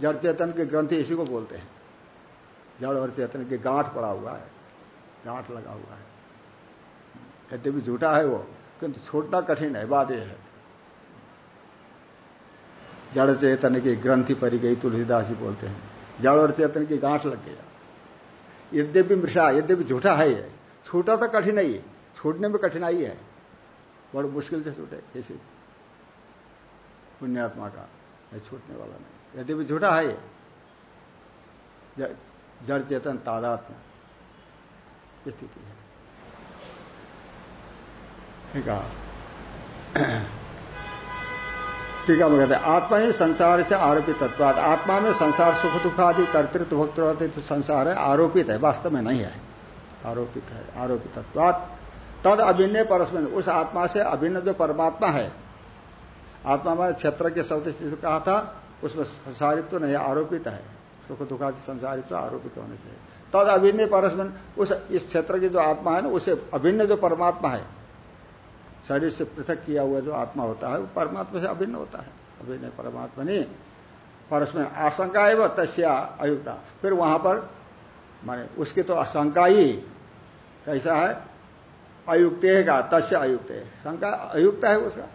जड़ चेतन की ग्रंथि इसी को बोलते हैं। जड़ और चेतन की गांठ पड़ा हुआ है। गांठ लगा हुआ है। यद्यपि झूठा है वो, किंतु छोड़ना कठिन है। बात यह है। जड़ चेतन की ग्रंथि परी गई, तुलसीदास जी बोलते हैं, जड़ और चेतन की गांठ लग गया। यद्यपि मृषा, यद्यपि झूठा है ये छूटा तो कठिन ही छूटने में कठिनाई है। बड़ मुश्किल से छूटे किसी पुण्यात्मा का है, छूटने वाला नहीं। यदि भी झूठा है ये, जड़ चेतन तादात्म स्थिति है। ठीक है। टीका में कहते आत्मा ही संसार से आरोपित तत्व आत्मा में संसार सुख दुख आदि, कर्तृत्व, भक्तृत्व तो संसार है, आरोपित है, वास्तव में नहीं है। आरोपित है, आरोपित तद अभिन्न परस्मिन, उस आत्मा से अभिन्न जो परमात्मा है, आत्मा में क्षेत्र के शब्द से कहा था, उसमें संसारित्व तो नहीं, आरोपित है। सुख दुखादि संसारित्व आरोपित होने से। तद अभिन्न परस्मिन, उस इस क्षेत्र की जो आत्मा है ना, उसे अभिन्न जो परमात्मा है, शरीर से पृथक किया हुआ जो आत्मा होता है, वो परमात्मा से अभिन्न होता है। अभिन्न परमात्मा नहीं परस्पर आशंका है वह तस्या अयुक्ता। फिर वहाँ पर, माने उसकी तो आशंका ही कैसा है? अयुक्त का, तस्य अयुक्त है शंका अयुक्त है उसका।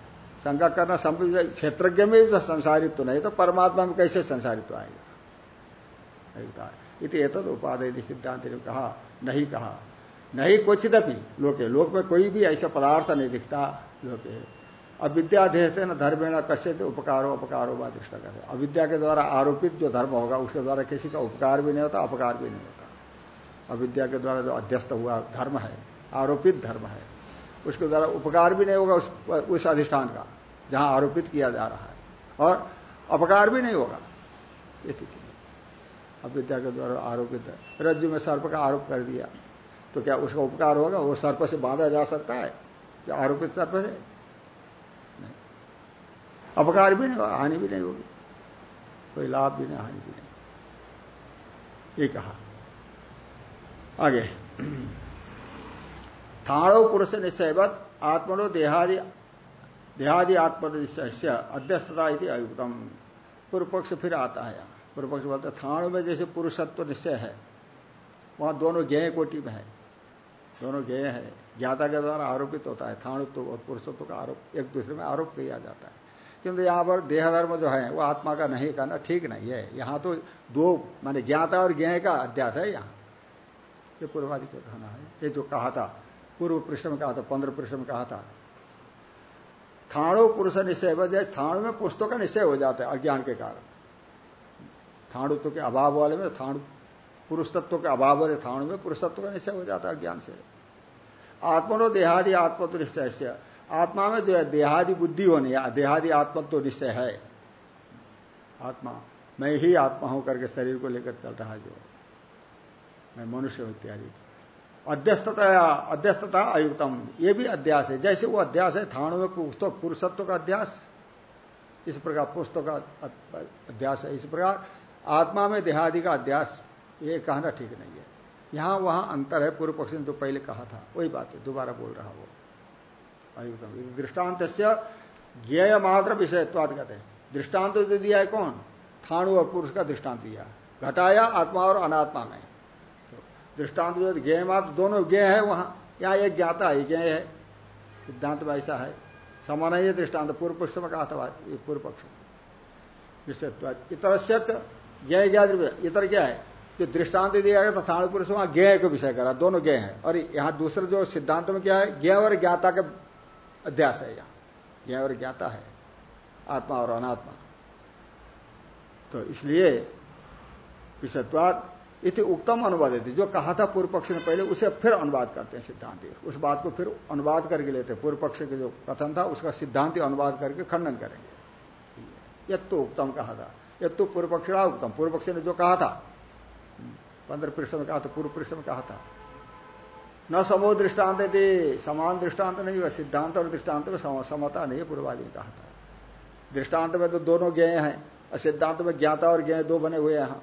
शंका करना क्षेत्रज्ञ में भी तो संसारित्व तो नहीं तो परमात्मा में कैसे संसारित्व तो आएगा? अयुक्ता इति एतद उपाधि सिद्धांत ने कहा, नहीं कहा। नहीं क्वचित भी लोके, लोक में कोई भी ऐसा पदार्थ नहीं दिखता लोके। अविद्या देहते न धर्मेण कश्य उपकारो, अपकारो व दृष्टा करते अविद्या के द्वारा आरोपित जो धर्म होगा, उसके द्वारा किसी का उपकार भी नहीं होता, अपकार भी नहीं होता। अविद्या के द्वारा जो अध्यस्त हुआ धर्म है आरोपित धर्म है उसके द्वारा उपकार भी नहीं होगा उस, उस अधिष्ठान का जहाँ आरोपित किया जा रहा है। और अपकार भी नहीं होगा। स्थिति अविद्या के द्वारा आरोपित है। रज्जु में सर्प का आरोप कर दिया। तो क्या उसका उपकार होगा? वो सर्प से बांधा जा सकता है? क्या आरोपित सर्प से? नहीं। अपकार भी नहीं होगा हानि भी नहीं होगी। कोई लाभ भी नहीं हानि भी नहीं। ये कहा। आगे। थाणव पुरुष निश्चयवत आत्मनो देहादि देहादि आत्मनिश्चय से अध्यस्तता अयुक्तम। पूर्व पक्ष फिर आता है पूर्व पक्ष बोलते थाणु में जैसे पुरुषत्व निश्चय है, वहाँ दोनों ज्ञेय कोटि में है। दोनों ज्ञेय है। ज्ञाता के द्वारा आरोपित होता है। थाणुत्व और पुरुषत्व का आरोप एक दूसरे में आरोप किया जाता है। किंतु यहाँ पर देहधर्म जो है, वो आत्मा का नहीं करना ठीक नहीं है। यहाँ तो दो माने ज्ञाता और ज्ञेय का अध्यास है यहाँ। ये पूर्वादि का कहना है। ये जो कहा था, पूर्व पृष्ठ में कहा था, पंद्रह पृष्ठ में कहा था। थाणु पुरुष निश्चय थाणु में पुस्तों का निश्चय हो जाता है अज्ञान के कारण। थाणुत्व के अभाव वाले में थाणु पुरुष तत्व के अभाव वाले थाणु में पुरुष तत्व का निश्चय हो जाता है अज्ञान से। आत्मनो देहादि आत्मत्व निश्चय से। आत्मा में जो है, देहादि बुद्धि होनी है देहादि आत्मत्व निश्चय है। आत्मा, मैं ही आत्मा हूँ करके शरीर को लेकर चल रहा है जो। मैं मनुष्य हूँ इत्यादि। अध्यस्तता अध्यस्तता अयुक्तम ये भी अध्यास है। जैसे वो अध्यास है, थाणु में पुस्तक, पुरुषत्व का अध्यास। इस प्रकार पुस्तक का अध्यास है। इस प्रकार आत्मा में देहादि का अध्यास, ये कहना ठीक नहीं है। यहाँ वहाँ अंतर है। पूर्व पक्ष ने जो पहले कहा था। वही बात है। दोबारा बोल रहा वो। अयुक्तम दृष्टांत से ज्ञेय मात्र विषयत्वाद कहते हैं। दृष्टांत दिया है कौन? थाणु और पुरुष का दृष्टांत दिया। घटाया आत्मा और अनात्मा में। दृष्टांत जो ज्ञ मात्र, दोनों ज्ञ है वहाँ। यहाँ एक ज्ञाता है ज्ञ है। सिद्धांत ऐसा है। समान ही दृष्टांत, पूर्व पक्ष में कहा था पूर्व पक्ष इतर ज्ञ ज्ञा इतर क्या है? जो दृष्टांत दिया गया था थाणु पुरुष वहाँ ज्ञ को विषय करा, दोनों ज्ञ है। और यहाँ दूसरे जो सिद्धांत में क्या है? ज्ञ और ज्ञाता का अध्यास है यहाँ। ज्ञ और ज्ञाता है। आत्मा और अनात्मा। तो इसलिए विषयत्वाद इति उत्तम अनुवाद जो कहा था पूर्व पक्ष ने पहले, उसे फिर अनुवाद करते हैं, सिद्धांति उस बात को फिर अनुवाद करके लेते हैं। पूर्व पक्ष के जो कथन था, उसका सिद्धांति अनुवाद करके खंडन करेंगे। यद तो उत्तम कहा था। यद तो पूर्व पक्ष उत्तम पूर्व पक्ष ने जो कहा था, पंद्रह पृष्ठ में कहा था, पूर्व पृष्ठ में कहा था, न समो दृष्टांत थे समान दृष्टांत नहीं हुआ। सिद्धांत और दृष्टांत में समता नहीं है, पूर्वादि ने कहा था। दृष्टांत में तो दोनों ज्ञ हैं, और सिद्धांत में ज्ञाता और ज्ञ दो बने हुए यहाँ।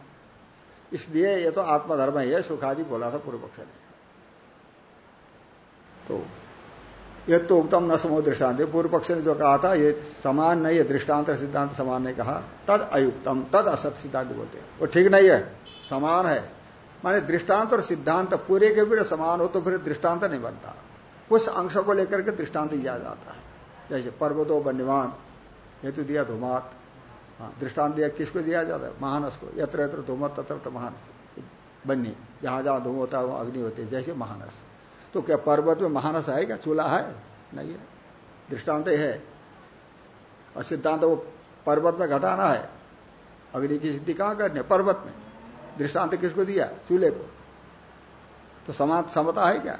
इसलिए ये तो आत्मधर्म ही है, सुखादि बोला था पूर्व पक्ष ने। तो ये तो उत्तम न समो दृष्टांत पूर्व पक्ष ने जो कहा था, ये समान नहीं है, दृष्टांत, सिद्धांत समान ने कहा। तद अयुक्तम, तद असत सिद्धांत बोलते वो ठीक नहीं है, समान है। माने दृष्टांत और सिद्धांत पूरे के पूरे समान हो तो फिर दृष्टांत नहीं बनता। कुछ अंशों को लेकर के दृष्टांत दिया जाता है। जैसे पर्वतो बन्यवान हेतु दिया धुमात। हाँ दृष्टांत दिया, किसको दिया जाता है? महानस को। यत्र यत्र धूमत, तत्र तो महानस। बन्नी जहाँ जहाँ धूम होता है, वहाँ अग्नि होती है, जैसे महानस। तो क्या पर्वत में महानस है क्या? चूल्हा है? नहीं है। दृष्टांत है। और सिद्धांत, वो पर्वत में घटाना है। अग्नि की सिद्धि कहाँ करनी पर्वत में। दृष्टांत किसको दिया? चूल्हे को। तो समान समता है क्या?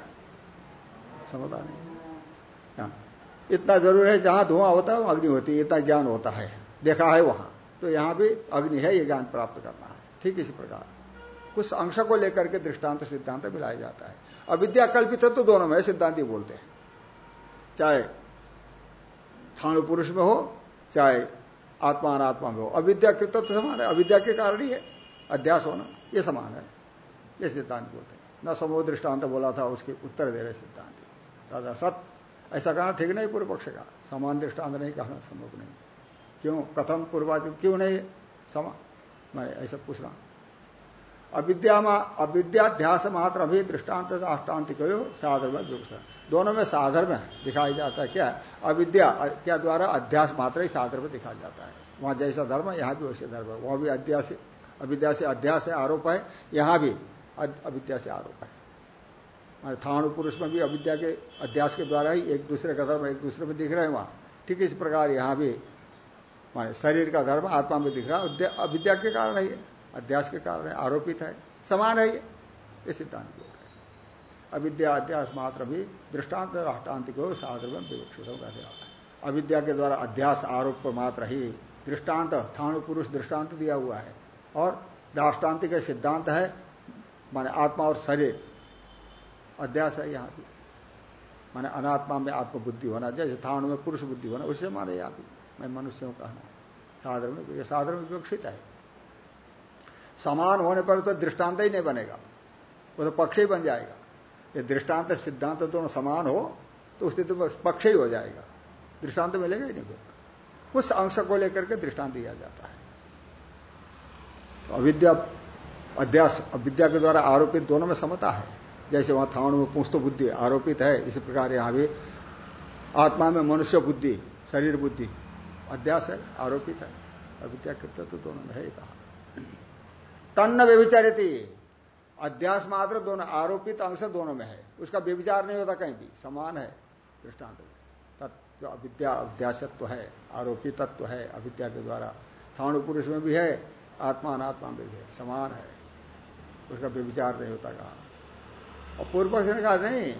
समता नहीं हाँ। इतना ज़रूर है, जहाँ धुआँ होता है, वहाँ अग्नि होती है। इतना ज्ञान होता है। देखा है वहाँ। तो यहाँ भी अग्नि है, ये ज्ञान प्राप्त करना है। ठीक इसी प्रकार। कुछ अंश को लेकर के दृष्टांत, सिद्धांत मिलाया जाता है। अविद्या कल्पित है तो दोनों में सिद्धांत ही बोलते हैं। चाहे थाणु पुरुष में हो, चाहे आत्मा अनात्मा में हो। अविद्या कृत तो समान है, अविद्या के कारण ही है। अध्यास होना, ये समान है। ये सिद्धांत बोलते हैं। न समूह दृष्टांत बोला था, उसके उत्तर दे रहे सिद्धांत। दादा सत ऐसा कहना ठीक नहीं पूर्व पक्ष का। समान दृष्टांत नहीं कहना संभव नहीं। क्यों कथम पूर्वादि, क्यों नहीं? समा, मैं ऐसा पूछ रहा अविद्या अविद्याध्यास मात्र अभी दृष्टांत अष्टांतिक साधर में दोनों में साधर में दिखाई जाता है क्या? अविद्या, क्या द्वारा अध्यास मात्र ही साधर में दिखाया जाता है। वहाँ जैसा धर्म है यहाँ भी वैसे धर्म है। वहाँ भी अध्यास अविद्या से अध्यास आरोप है। यहाँ भी अविद्या से आरोप है। थाणु पुरुष में भी अविद्या के, अध्यास के द्वारा ही एक दूसरे का धर्म एक दूसरे में दिख रहे हैं वहाँ। ठीक इस प्रकार यहाँ भी माने शरीर का धर्म आत्मा में दिख रहा है अविद्या के कारण है अध्यास के कारण है, आरोपित है, समान है ये सिद्धांत योग है। अविद्या, अध्यास मात्र भी दृष्टांत राष्ट्रांतिक हो साधन में विवक्षित होगा अविद्या के द्वारा अध्यास आरोप मात्र ही दृष्टांत, थाणु पुरुष दृष्टांत दिया हुआ है। और दाष्टान्तिक सिद्धांत है, माने आत्मा और शरीर। अध्यास है यहाँ भी। माने अनात्मा में आत्मबुद्धि होना जैसे थाणु में पुरुष बुद्धि होना, उसे माने यहाँ भी। मैं मनुष्यों कहना साधन में ये साधन विवक्षित है। समान होने पर तो दृष्टांत ही नहीं बनेगा। वो तो पक्ष ही बन जाएगा। ये दृष्टांत सिद्धांत दोनों समान हो तो उस स्थिति में पक्ष ही हो जाएगा। दृष्टांत मिलेगा ही नहीं फिर। उस अंश को लेकर के दृष्टांत दिया जाता है। तो अविद्या अध्यास अविद्या के द्वारा आरोपित दोनों में समता है। जैसे वहाँ थावण में पुष्ट बुद्धि आरोपित है, इसी प्रकार यहाँ भी आत्मा में मनुष्य बुद्धि, शरीर बुद्धि। अध्यास है, आरोपित है अविद्या कृत्य तो दोनों में है ही कहा तन्न व्यविचारित अध्यास मात्र दोनों, आरोपित अंश दोनों में है। उसका व्यविचार नहीं होता कहीं भी, समान है दृष्टांत में। जो अविद्या, अध्यासत्व है आरोपित तत्व है, अविद्या के द्वारा थाणु पुरुष में भी है, आत्मा अनात्मा में भी है, समान है। उसका व्यविचार नहीं होता कहा। और पूर्व पक्ष ने कहा, नहीं,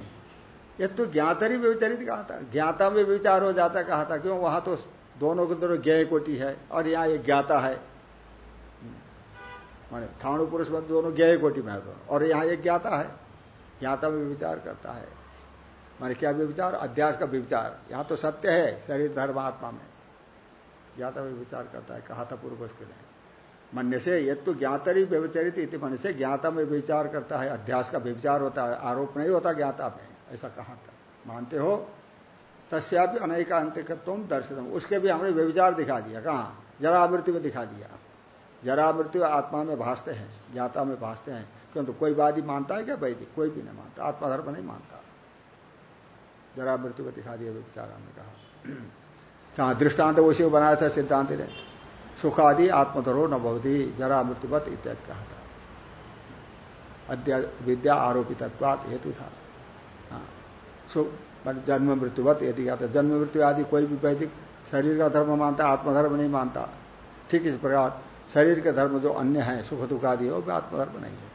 ये तो ज्ञातरी व्यविचारित कहा था, ज्ञाता में विचार हो जाता कहा था, क्यों? वहाँ तो दोनों के दोनों ज्ञ कोटि है, और यहाँ एक ज्ञाता है। माने थाणु पुरुष में दोनों ज्ञ कोटि में है दोनों, और यहाँ एक ज्ञाता है। ज्ञाता में विचार करता है। माने क्या विचार अध्यास का विचार यहाँ तो सत्य है, शरीर, धर्म, आत्मा में। ज्ञाता में विचार करता है, कहा था पूर्व के लिए। मन्य से ये तो ज्ञातरी व्यवचरित इति मन से ज्ञाता में विचार करता है, अध्यास का विचार होता है, आरोप नहीं होता ज्ञाता में, ऐसा कहा था। मानते हो? तस्यापि अनेकांतिकत्व दर्शित उसके भी हमने व्यविचार दिखा दिया। कहा? जरा मृत्यु में दिखा दिया। जरा मृत्यु आत्मा में भासते हैं, ज्ञाता में भासते हैं। किंतु कोई वादी मानता है क्या वैदिक? कोई भी नहीं मानता। आत्माधर्म नहीं मानता। जरा मृत्यु को दिखा दिया व्यविचार हमने कहा। कहा? दृष्टांत उसी को बनाया था, सिद्धांत ने। सुखादि आत्मधरो न भवती जरा मृत्युवत इत्यादि कहा था। विद्या आरोपित हेतु था। हाँ। जन्म मृत्युवत यदि कहता जन्म मृत्यु आदि कोई भी वैदिक शरीर का धर्म मानता, आत्मधर्म नहीं मानता। ठीक इस प्रकार शरीर के धर्म जो अन्य है, सुख दुख आदि हो वह आत्मधर्म नहीं है।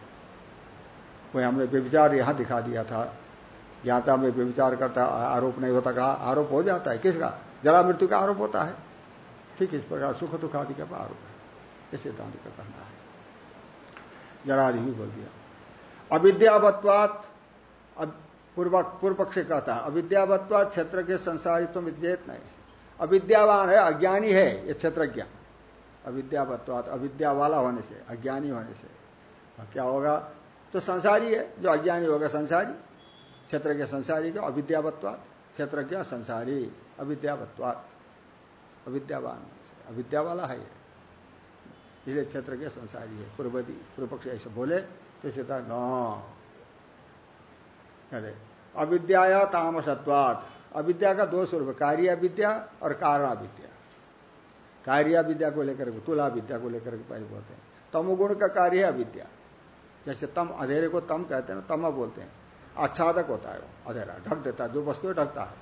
वही हमने व्यविचार यहाँ दिखा दिया था। ज्ञाता में व्यविचार करता, आरोप नहीं होता, कहा आरोप हो जाता है। किसका? जरा मृत्यु का आरोप होता है। ठीक इस प्रकार सुख दुख आदि का आरोप है। ये सिद्धांत का कहना है। जरादि भी बोल दिया। अविद्यावत्वात पूर्व पूर्व पक्ष कहता अविद्यावत्वात क्षेत्र के संसारित्व चेत नहीं। अविद्यावान है, अज्ञानी है, ये क्षेत्रज्ञ। अविद्यावत्वात अविद्या वाला होने से, अज्ञानी होने से। क्या होगा? तो संसारी है, जो अज्ञानी होगा संसारी। क्षेत्र के संसारी का अविद्यावत्वात क्षेत्रज्ञ संसारी, अविद्यावत्वात। अविद्यावान से अविद्या वाला है इसलिए क्षेत्र के संसारी है पूर्वदी पूर्व पक्ष ऐसे बोले तो सीता न। अविद्या तामसत्वात। अविद्या का दो स्वरूप कार्य विद्या और कारण विद्या कार्य विद्या को लेकर तुला विद्या को लेकर के बोलते हैं। तमोगुण का कार्य अविद्या जैसे तम, अधेरे को तम कहते हैं, तम बोलते हैं। आच्छादक होता है वो, अधेरा, ढक देता है, जो वस्तु ढकता है।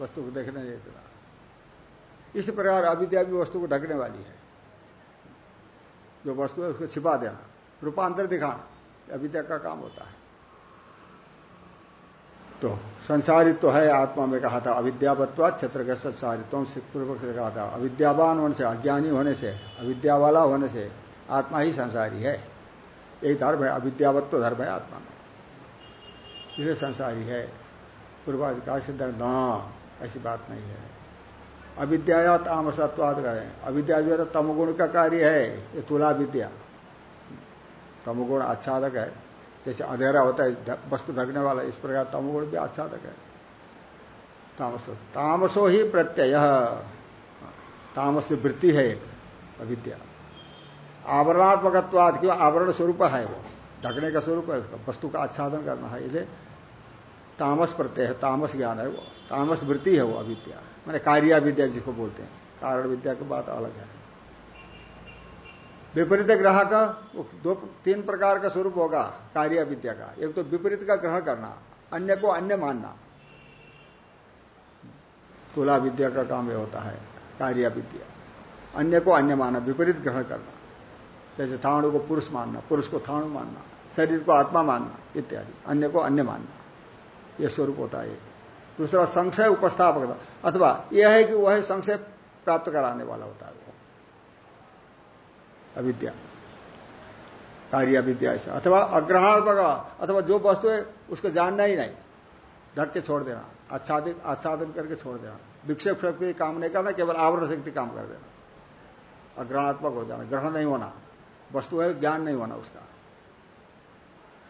वस्तु को देखने नहीं देता। इस प्रकार अविद्या भी वस्तु को ढकने वाली है। जो वस्तु है उसको छिपा देना, रूपांतर दिखाना अविद्या का काम होता है। तो संसारित तो है, आत्मा में कहा था, अविद्यावत्वा क्षेत्र के संसारित्व से पूर्व से कहा था। अविद्यावान होने से, अज्ञानी होने से अविद्या वाला होने से आत्मा ही संसारी है। यही धर्म है, अविद्यावत्व धर्म है आत्मा में। इसलिए संसारी है। पूर्वाधिकार सिद्ध न, ऐसी बात नहीं है। अविद्या तामसत्वाद गए अविद्या जो है तमगुण का कार्य है, ये तुला विद्या। तमगुण आच्छादक है। जैसे अंधेरा होता है वस्तु ढकने वाला, इस प्रकार तमगुण भी आच्छादक है। तामसो तामसो ही प्रत्यय। तामस वृत्ति है एक, अविद्या। आवरणात्मकत्वाद क्यों आवरण स्वरूप है वो। ढकने का स्वरूप है उसका, वस्तु का आच्छादन करना है इसलिए तामस प्रत्यय है, तामस ज्ञान है वो। तामस वृत्ति है वो, अविद्या। मैंने कार्या विद्या जिसको बोलते हैं। कारण विद्या की बात अलग है। विपरीत ग्रह का दो, तीन प्रकार का स्वरूप होगा, कार्य विद्या का। एक तो विपरीत का ग्रहण करना, अन्य को अन्य मानना। तुला विद्या का काम यह होता है, कार्य विद्या अन्य को अन्य मानना, विपरीत ग्रहण करना। जैसे थाणु को पुरुष मानना, पुरुष को थाणु मानना, शरीर को आत्मा मानना, इत्यादि। अन्य को अन्य मानना। यह स्वरूप होता है। दूसरा संशय उपस्थापक अथवा यह है कि वह संशय प्राप्त कराने वाला होता है। अविद्या। कार्य विद्या ऐसा। अथवा अग्रहणात्मक अथवा जो वस्तु है, उसको जानना ही नहीं। ढक के छोड़ देना। आच्छादित, आच्छादन करके छोड़ देना। विक्षेप शक्ति काम नहीं करना, केवल आवरण शक्ति काम कर देना। अग्रहणात्मक हो जाना। ग्रहण नहीं होना। वस्तु है, ज्ञान नहीं होना उसका।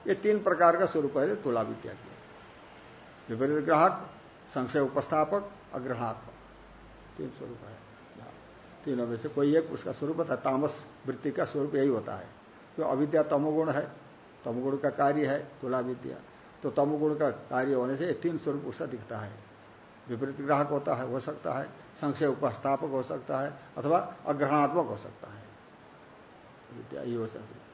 ये तीन प्रकार का स्वरूप है, तुला विद्या की। विपरीत ग्राहक, संशय उपस्थापक अग्रहणात्मक तीन स्वरूप है। तीनों में से कोई एक, उसका स्वरूप होता है, तामस वृत्ति का स्वरूप यही होता है। जो अविद्या तमोगुण है, तमोगुण का कार्य है, तुला विद्या। तो तमोगुण का कार्य होने से तीन स्वरूप उसका दिखता है। विपरीत ग्राहक होता है, हो सकता है। संशय उपस्थापक हो सकता है, अथवा अग्रहणात्मक हो सकता है। विद्या ये हो सकती है।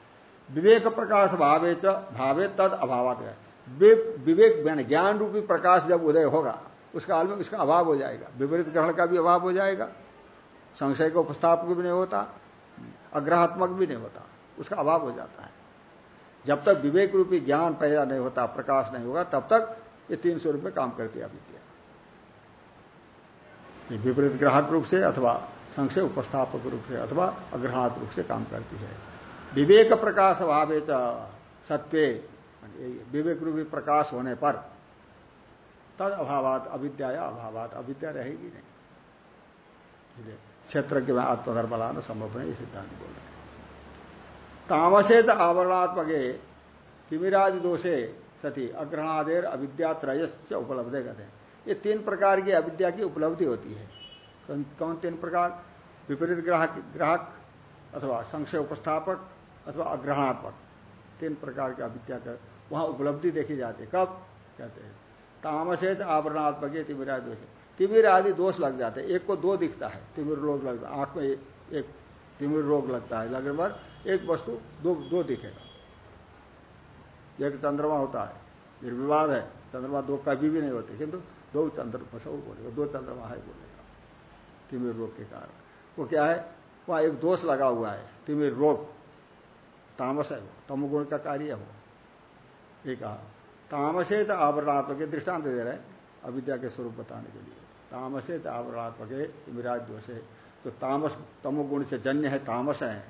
विवेक प्रकाश भावे च, भावे तद अभाव है। विवेक ज्ञान रूपी प्रकाश जब उदय होगा उसका आलम इसका अभाव हो जाएगा। विपरीत ग्रहण का भी अभाव हो जाएगा। संशय का उपस्थापक भी नहीं होता, अग्रहात्मक भी नहीं होता, उसका अभाव हो जाता है। जब तक विवेक रूपी ज्ञान पैदा नहीं होता, प्रकाश नहीं होगा, तब तक ये तीन स्वरूप में काम करती है विद्या विपरीत ग्राहक रूप से अथवा संशय उपस्थापक रूप से अथवा अग्रहात रूप से काम करती है। विवेक प्रकाश अभावे सत्य विवेक रूपी प्रकाश होने पर तद अभावात अविद्या अभावात, अविद्या रहेगी नहीं। क्षेत्र के में आत्मधर्म लाना संभव नहीं सिद्धांत बोल रहे तामसे आवरणात्मके तिमिरादि दोषे सती अग्रहणादेर अविद्या त्रयस से उपलब्ध कहते हैं। ये तीन प्रकार की अविद्या की उपलब्धि होती है। कौन तीन प्रकार? विपरीत ग्राहक ग्राहक अथवा संशय उपस्थापक अथवा अग्रहणात्मक। तीन प्रकार की अविद्या का वहाँ उपलब्धि देखी जाती है। कब? कहते हैं। तामसे आवरणात्मक तिमिरा दोष। तिमिर आदि दोष लग जाते हैं। एक को दो दिखता है, तिमिर रोग लगता है आँख में एक तिमिर रोग लगता है, लगने पर एक वस्तु दो दो दिखेगा। एक चंद्रमा होता है, निर्विवाद है, चंद्रमा दो कभी भी नहीं होते, किंतु दो चंद्र, बसो बोलेगा, दो चंद्रमा है बोलेगा, तिमिर रोग के कारण। वो क्या है? वहाँ एक दोष लगा हुआ है, तिमिर रोग, तामस है वो, तमगुण का कार्य है वो। ये कहा, तामसे तो आवरणात्मक दृष्टांत दे रहे हैं, अविद्या के स्वरूप बताने के लिए। तामसे तो आवरणात्मक विराज दोष है तो तामस तमोगुण से जन्य है, तामस है।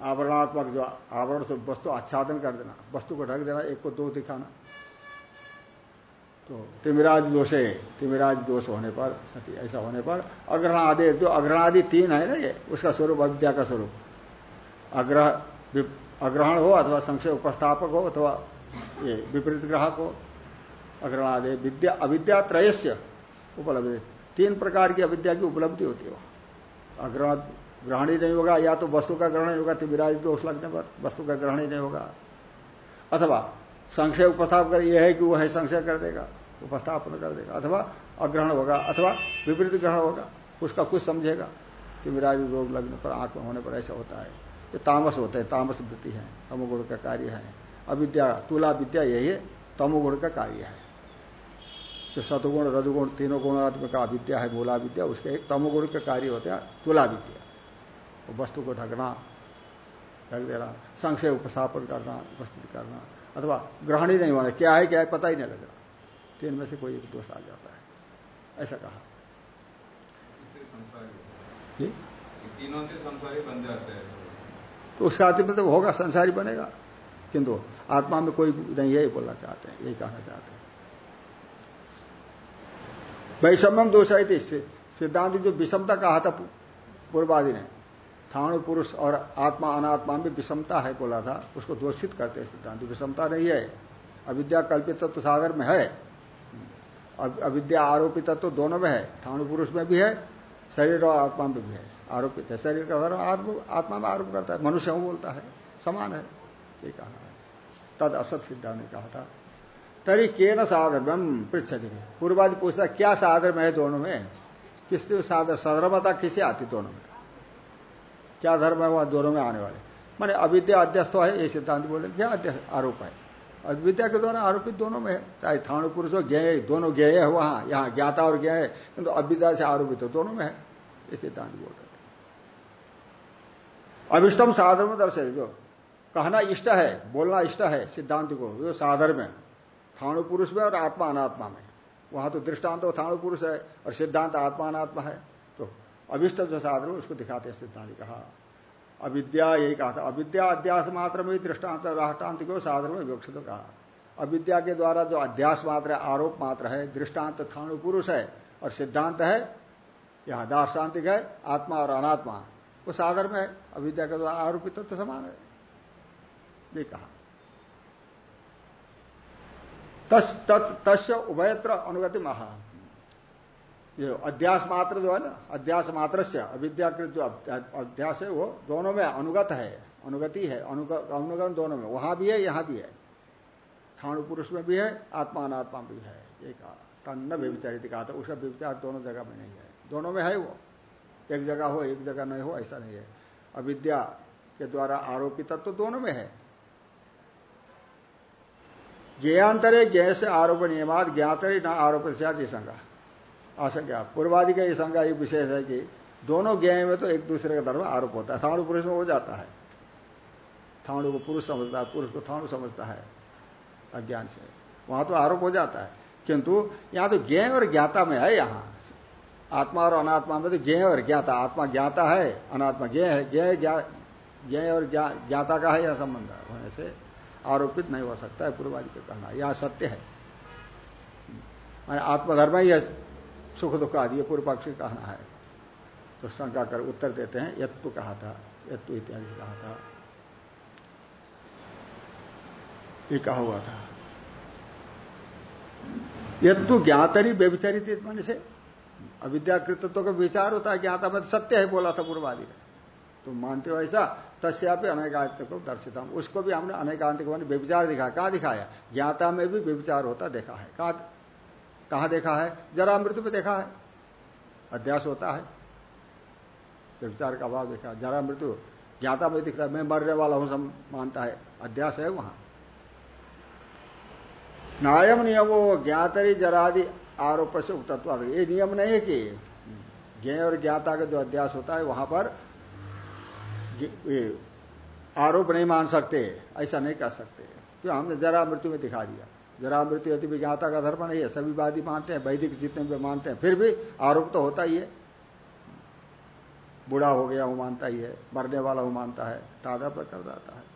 आवरणात्मक जो आवरण से वस्तु आच्छादन कर देना, वस्तु को ढक देना, एक को दो दिखाना। तो तिमिराज दोष है तिमिराज दोष होने पर, सती, ऐसा होने पर अग्रहण आदि जो अग्रहण आदि तीन है ना ये, उसका स्वरूप अविद्या का स्वरूप। अग्रह अग्रहण हो अथवा संशय उपस्थापक हो अथवा ये विपरीत ग्राहक हो, अग्रहणादि, विद्या, अविद्या त्रयस्य। उपलब्धि तीन प्रकार की अविद्या की उपलब्धि होती है अग्रहण ग्रहण ही नहीं होगा, या तो वस्तु का ग्रहण नहीं होगा तिबिराज दोष लगने पर वस्तु का ग्रहण ही नहीं होगा। अथवा संशय उपस्थाप कर यह है कि वह है संशय कर देगा, उपस्थापन कर देगा, अथवा अग्रहण होगा, अथवा विपरीत ग्रहण होगा, उसका कुछ समझेगा तिबिराज रोग लगने पर, आँख में होने पर ऐसा होता है। ये तामस होते हैं, तामस वृत्ति है, तमोगुण का कार्य है। अविद्या, तुला विद्या यही है, तमोगुण का कार्य है। जो सतुगुण रजुगुण तीनों गुणात्मक अविद्या है मूला विद्या उसके एक तमोगुण के कार्य होते हैं तुला विद्या वो वस्तु को ढकना ढक देना संशय उपस्थापन करना उपस्थित करना अथवा ग्रहण ही नहीं होना क्या है क्या है पता ही नहीं लग रहा तीन में से कोई एक दोष आ जाता है। ऐसा कहा। तीनों से संसारी बन जाते हैं। तो उसका अर्थ मतलब होगा संसारी बनेगा। किंतु आत्मा में कोई नहीं है बोलना चाहते हैं यही कहना चाहते हैं। वैषम्यम दोष है सिद्धांत जो विषमता कहा था पूर्वादि ने, थाणु पुरुष और आत्मा अनात्मा में विषमता है बोला था, उसको दोषित करते हैं सिद्धांत। विषमता नहीं है। अविद्या कल्पित तत्व सागर में है। अविद्या आरोपित तत्व दोनों में है। थाणु पुरुष में भी है, शरीर और आत्मा में भी है। आरोपित है। शरीर का धर्म आत्मा में आरोप करता है। मनुष्य बोलता है। समान है। ये कहना है। तद असत सिद्धांत ने कहा था। तरी के न साधर्म पृछति पूर्वादि पूछता, क्या साधर्म है दोनों में? किस साधर सधर्मता किसे आती दोनों में? क्या धर्म है वह दोनों में आने वाले? माने अविद्या अध्यस्त है, ये सिद्धांत बोले, क्या आरोप है? अविद्या के द्वारा आरोपित दोनों में है। चाहे थाणु पुरुष हो ज्ञ दोनों ज्ञ है वहाँ, यहाँ ज्ञाता और है, किंतु अविद्या से आरोपित हो, दोनों में है, ये सिद्धांत बोल रहे अभिष्टम साधर्म दर्शे जो कहना इष्ट है, बोलना इष्ट है सिद्धांत को, जो साधर्म है। थाणु पुरुष में और आत्मा अनात्मा में। वहाँ तो दृष्टांत थाणु पुरुष है और सिद्धांत आत्मा अनात्मा है। तो अभिष्ट जो साधर्म उसको दिखाते हैं सिद्धांत कहा। अविद्या यही कहा था। अविद्या अध्यास मात्र में दृष्टांत राष्ट्रांत को साधर्म विवक्षित कहा। अविद्या के द्वारा जो अध्यास मात्र है, आरोप मात्र है, दृष्टांत थाणु पुरुष है और सिद्धांत है, यहाँ दार्शांतिक है, आत्मा और अनात्मा। वो साधर्म में अविद्या के द्वारा आरोपित तो समान है। ये कहा। तस् उभयत्र अनुगति महा ये अध्यास मात्र जो है ना, अध्यास मात्र से अविद्याकृत जो अध्यास है वो दोनों में अनुगत है, अनुगति है अनुगम दोनों में, वहाँ भी है, यहाँ भी है। थाणु पुरुष में भी है, आत्मा अनात्मा भी है, ये कहा। तन्न व्यविचारित कहा था उसका व्यविचार दोनों जगह में नहीं है। दोनों में है वो, एक जगह हो, एक जगह नहीं हो, ऐसा नहीं है। अविद्या के द्वारा आरोपित तो दोनों में है। ज्ञातरे ज्ञ से आरोप नियमात ज्ञातरे न आरोप से शंका आशंका पूर्वादि का ये शंका एक विशेष है कि दोनों ज्ञ में तो एक दूसरे का धर्म आरोप होता है। थाणु पुरुष में हो जाता है। थाणु को पुरुष समझता है, पुरुष को थाणु समझता है। अज्ञान से। वहाँ तो आरोप हो जाता है। किंतु यहाँ तो ज्ञ और ज्ञाता में है यहाँ। आत्मा और अनात्मा में तो ज्ञ और ज्ञाता। आत्मा ज्ञाता है, अनात्मा ज्ञ है। ज्ञ ज्ञ और ज्ञाता का है यह संबंध होने से। आरोपित नहीं हो सकता है पूर्वादि का कहना यह सत्य है। आत्मधर्म ही सुख दुख आदि पूर्व पक्ष कहना है। तो शंका कर उत्तर देते हैं, यत्तु कहा था, यत्तु इत्यादि कहा था। ये कहा हुआ था। यत्तु ज्ञातरी व्यभिचारित मन से, अविद्याकृतत्व का विचार होता है, ज्ञाता मत सत्य है, बोला था पूर्वादि ने। तुम मानते हो ऐसा तस्यापि अनेकांतिक को दर्शित हम उसको भी हमने अनेकांतिक मान व्यविचार दिखाया कहा दिखाया ज्ञाता में भी व्यविचार होता देखा है। कहा देखा है? जरा मृत्यु में देखा है। अध्यास होता है। व्यविचार का अभाव देखा। जरा मृत्यु ज्ञाता में दिख रहा है। मैं मरने वाला हूँ सब मानता है। अध्यास है वहाँ। नायम नियमो ज्ञातरी जरादि आरोप से उतत्व ये नियम नहीं है कि ज्ञ और ज्ञाता का जो अध्यास होता है, वहाँ पर आरोप नहीं मान सकते, ऐसा नहीं कर सकते। क्यों? हमने जरा मृत्यु में दिखा दिया। जरा मृत्यु यदि विज्ञाता का धर्म नहीं है, सभी वादी मानते हैं, वैदिक जितने भी मानते हैं, फिर भी आरोप तो होता ही है। बूढ़ा हो गया, वो मानता ही है, मरने वाला वो मानता है तादा पर कर जाता है।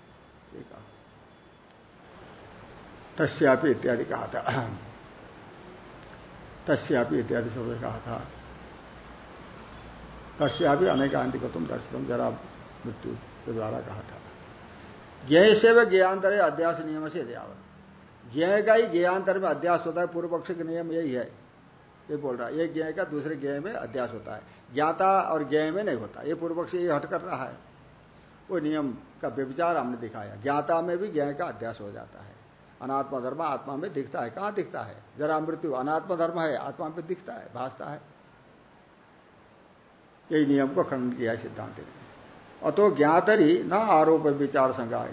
तस्यापि इत्यादि कहा था। तस्यापि इत्यादि शब्द कहा था। तस्यापि अनेकांति को तुम दर्शितम जरा मृत्यु के द्वारा कहा था। ज्ञ से व ज्ञांतर अध्यास नियम से अध्यावत ज्ञ का ही ज्ञांतर में अध्यास होता है, पूर्व पक्ष का नियम यही है। ये बोल रहा है, एक ज्ञ का दूसरे ज्ञ में अध्यास होता है। ज्ञाता और ज्ञ में नहीं होता, ये पूर्व पक्ष ये हट कर रहा है। वो नियम का व्यविचार हमने दिखाया। ज्ञाता में भी ज्ञ का अध्यास हो जाता है। अनात्मा धर्म आत्मा में दिखता है। कहाँ दिखता है? जरा मृत्यु, अनात्मा धर्म है, आत्मा में दिखता है, भासता है। यही नियम को खंडन किया है सिद्धांत ने। अतो ज्ञातरी न आरोप विचार संज्ञा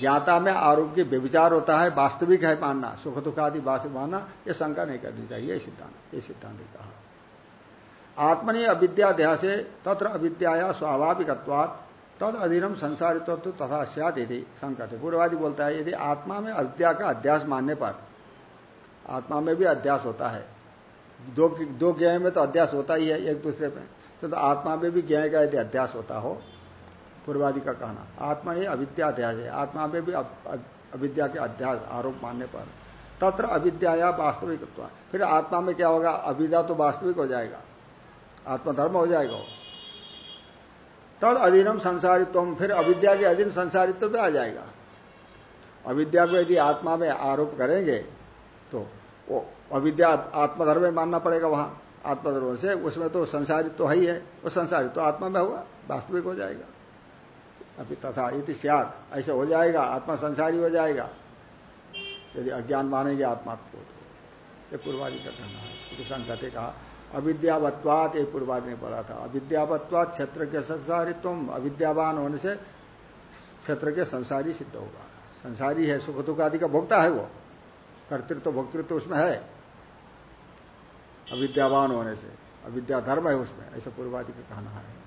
ज्ञाता में आरोप के व्यविचार होता है वास्तविक है मानना सुख दुख आदि वास्तविक मानना यह शंका नहीं करनी चाहिए सिद्धांत ये सिद्धांत कहा आत्मनि अविद्या से तत्र अविद्या स्वाभाविकत्वात् तद अधीनम संसारित्व तो तथा सियात यदि संकट पूर्वादि बोलता है यदि आत्मा में अविद्या का अध्यास मानने पर आत्मा में भी अध्यास होता है दो दो ज्ञ में तो अध्यास होता ही है एक दूसरे में तो, तो आत्मा में भी ज्ञाय का यदि अध्यास होता हो पूर्वादि का कहना। आत्मा ये अविद्या अध्यास है। आत्मा में भी अविद्या के अध्यास आरोप मानने पर। तत्र अविद्या या वास्तविक फिर आत्मा में क्या होगा? अविद्या तो वास्तविक हो जाएगा। आत्मधर्म हो जाएगा तद अधीनम संसारित्व फिर अविद्या के अधीन संसारित्व पे आ जाएगा। अविद्या को यदि आत्मा में आरोप करेंगे तो वो अविद्या आत्मधर्म में मानना पड़ेगा वहाँ। आत्मधर्म से उसमें तो संसारित तो है ही है। वो संसारित तो आत्मा में हुआ वास्तविक हो जाएगा। अभी तथा इति सियात। ऐसे हो जाएगा, आत्मा संसारी हो जाएगा। यदि अज्ञान मानेंगे आत्मा को तो। ये पूर्वादि का कहना है संकते कहा, अविद्यावत्वात ये पूर्वादि ने बोला था। अविद्यावत्वात क्षेत्र के संसारी तुम। अविद्यावान होने से क्षेत्र के संसारी सिद्ध होगा। संसारी है, सुख दुख आदि का भोक्ता है वो। कर्तृत्व, भोक्तृत्व उसमें है। अविद्यावान होने से। अविद्या धर्म है उसमें। ऐसा पूर्वादि का कहना है।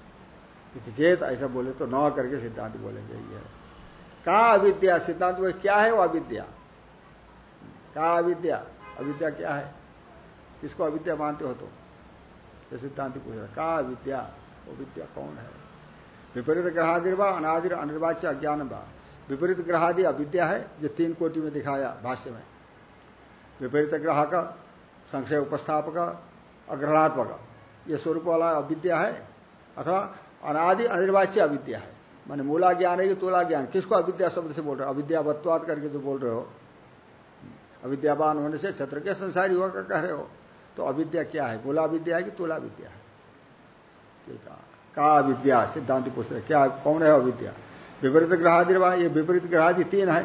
चेत ऐसा बोले तो न करके सिद्धांत बोलेंगे, ये कहा अविद्या? सिद्धांत वो क्या है वो अविद्या? का अविद्या? अविद्या क्या है? किसको अविद्या मानते हो तो? ये सिद्धांत पूछ रहा कहा अविद्या? वो विद्या कौन है? विपरीत ग्रहादिर्वा अनादिर अनिर्वाच्य अज्ञान बा विपरीत ग्रहादि अविद्या है, जो तीन कोटि में दिखाया भाष्य में। विपरीत ग्रह का संशय उपस्थापक, अग्रहणात्मक। ये स्वरूप वाला अविद्या है, अथवा अनादि अनिर्वाच्य अविद्या है। माने मूला ज्ञान है कि तुला ज्ञान किसको अविद्या शब्द से बोल रहे हो? अविद्यावत्वाद करके तो बोल रहे हो। अविद्यावान होने से छत्र के संसारी होगा कह रहे हो। तो अविद्या क्या है? मूला विद्या है कि तुला विद्या है? ठीक है। का विद्या सिद्धांत पूछ रहे क्या कौन है अविद्या? विपरीत ग्रहादि ये विपरीत ग्रहादि तीन है।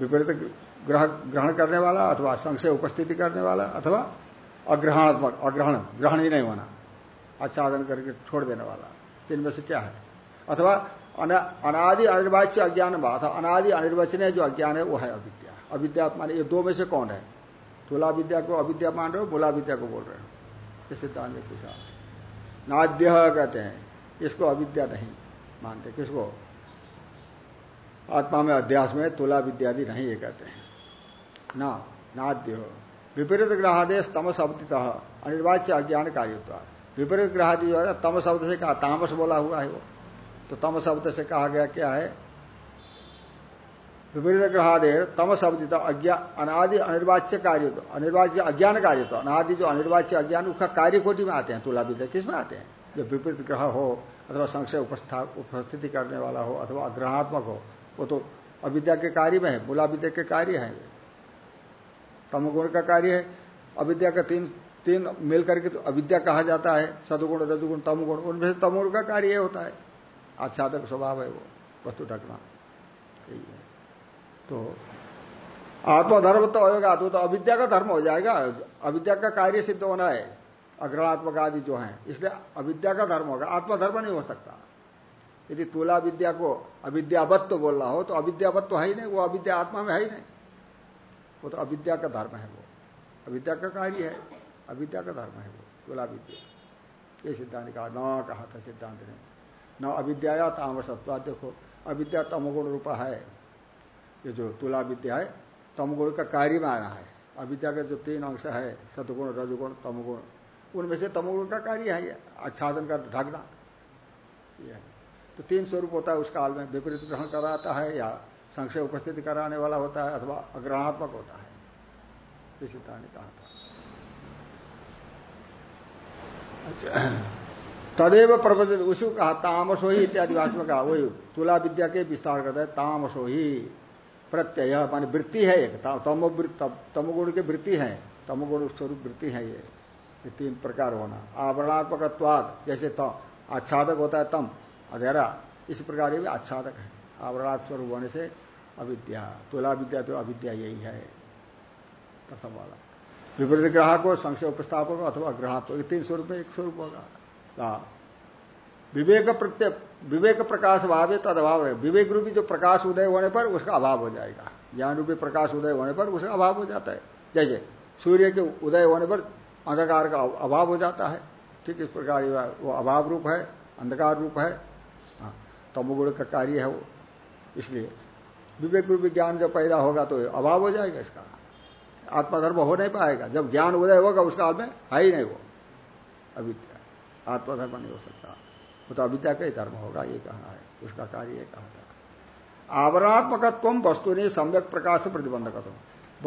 विपरीत ग्रह ग्रहण करने वाला अथवा संशय उपस्थिति करने वाला अथवा अग्रहणात्मक अग्रहण। ग्रहण ही नहीं होना। आच्छादन करके छोड़ देने वाला। तीन में से क्या है? अथवा अनादि अनिर्वाच्य अज्ञान बात अनादि अनिर्वचनीय जो अज्ञान है, वो है अविद्या। अविद्या माने ये दो में से कौन है? तुला विद्या को अविद्या मान रहे हो बुला विद्या को बोल रहे हो। ये सिद्धांत पूछा नाद्य कहते हैं, इसको अविद्या नहीं मानते। किसको? आत्मा में अध्यास में तुला विद्यादि नहीं, ये कहते हैं। ना, नाद्य। विपरीत ग्रहादेश तम शब्द अनिर्वाच्य अज्ञान कार्य कार्यत्व विपरीत ग्रहादि जो है, तम शब्द से कहा, तामस बोला हुआ है वो। तो तम शब्द से कहा गया क्या है? विपरीत ग्रहादेर, तम शब्द अनादि अनिर्वाच्य कार्य तो अनिर्वाच्य अज्ञान कार्य तो अनादि जो अनिर्वाच्य अज्ञान, उसका कार्य कोटि में आते हैं, तुला विद्या किसमें आते हैं? जो विपरीत ग्रह हो, अथवा संशय उपस्थिति करने वाला हो, अथवा अग्रहणात्मक हो, वो तो अविद्या के कार्य में है मूला विद्या के कार्य है। तमगुण का कार्य है, अविद्या का तीन तीन मिलकर के तो अविद्या कहा जाता है सदुगुण रजुगुण तमुगुण उनमें से तमगुण का कार्य होता है। आच्छादक स्वभाव है वो वस्तु ढकना तो आत्मधर्म तो होगा तो, तो अविद्या का धर्म हो जाएगा अविद्या का कार्य सिद्ध होना है अग्रणात्मक आदि जो है इसलिए अविद्या का धर्म होगा आत्मधर्म नहीं हो सकता। यदि तुला विद्या को अविद्यावत तो बोलना हो तो अविद्यावत तो है ही नहीं वो अविद्या आत्मा में है ही नहीं। वो तो अविद्या का धर्म है वो। अविद्या का कार्य है। अविद्या का धर्म है वो तुला विद्या ये सिद्धांत कहा, न कहा था सिद्धांत ने। न अविद्या या तामसत्वा देखो, अविद्या तमगुण रूपा है। ये जो तुला विद्या है, तमगुण का कार्य में आना है। अविद्या का जो तीन अंश है सतगुण रजगुण, तमगुण, उनमें से तमगुण का कार्य है आच्छादन का ढकना। यह तो तीन स्वरूप होता है, उस काल में विपरीत ग्रहण कराता है, या संशय उपस्थिति कराने वाला होता है, अथवा अग्रहणात्मक होता है। इसी ने कहा था। अच्छा तदेव प्रबंधित उसी कहा, तामसो ही इत्यादि भाषा में कहा वही तुला विद्या के विस्तार करता है, तामसो ही प्रत्यय, मानी वृत्ति है एक तमगुण की वृत्ति है, तमगुण स्वरूप वृत्ति है ये ये तीन प्रकार होना। आवरणात्मक जैसे तो आच्छादक होता है तम, अधेरा, इस प्रकार ये भी आच्छादक है। आवरणात् स्वरूप होने से अविद्या, तुला विद्या तो अविद्या यही है, प्रथम वाला। विपरीत ग्राहक हो संशय उपस्थापक अथवा ग्राहक तो तीन स्वरूप में एक स्वरूप होगा। कहा विवेक प्रत्यय विवेक प्रकाश अभाव है तद अभाव है। विवेक रूपी जो प्रकाश उदय होने पर उसका अभाव हो जाएगा। ज्ञान रूपी प्रकाश उदय होने पर उसका अभाव हो जाता है। जैसे सूर्य के उदय होने पर अंधकार का अभाव हो जाता है। ठीक इस प्रकार वो अभाव रूप है अंधकार रूप है। हाँ, तमोगुण का कार्य है वो। इसलिए विवेक रूपी ज्ञान जब पैदा होगा तो अभाव हो जाएगा इसका। आत्मधर्म हो नहीं पाएगा। जब ज्ञान उदय होगा उस काल में, है ही नहीं वो। अविद्या। आत्मधर्म नहीं हो सकता। वो तो अविद्या का ही धर्म होगा, ये कहना है। उसका कार्य ये कहा था। आवरणात्मकत्व वस्तु नहीं सम्यक प्रकाश से प्रतिबंधकत्व।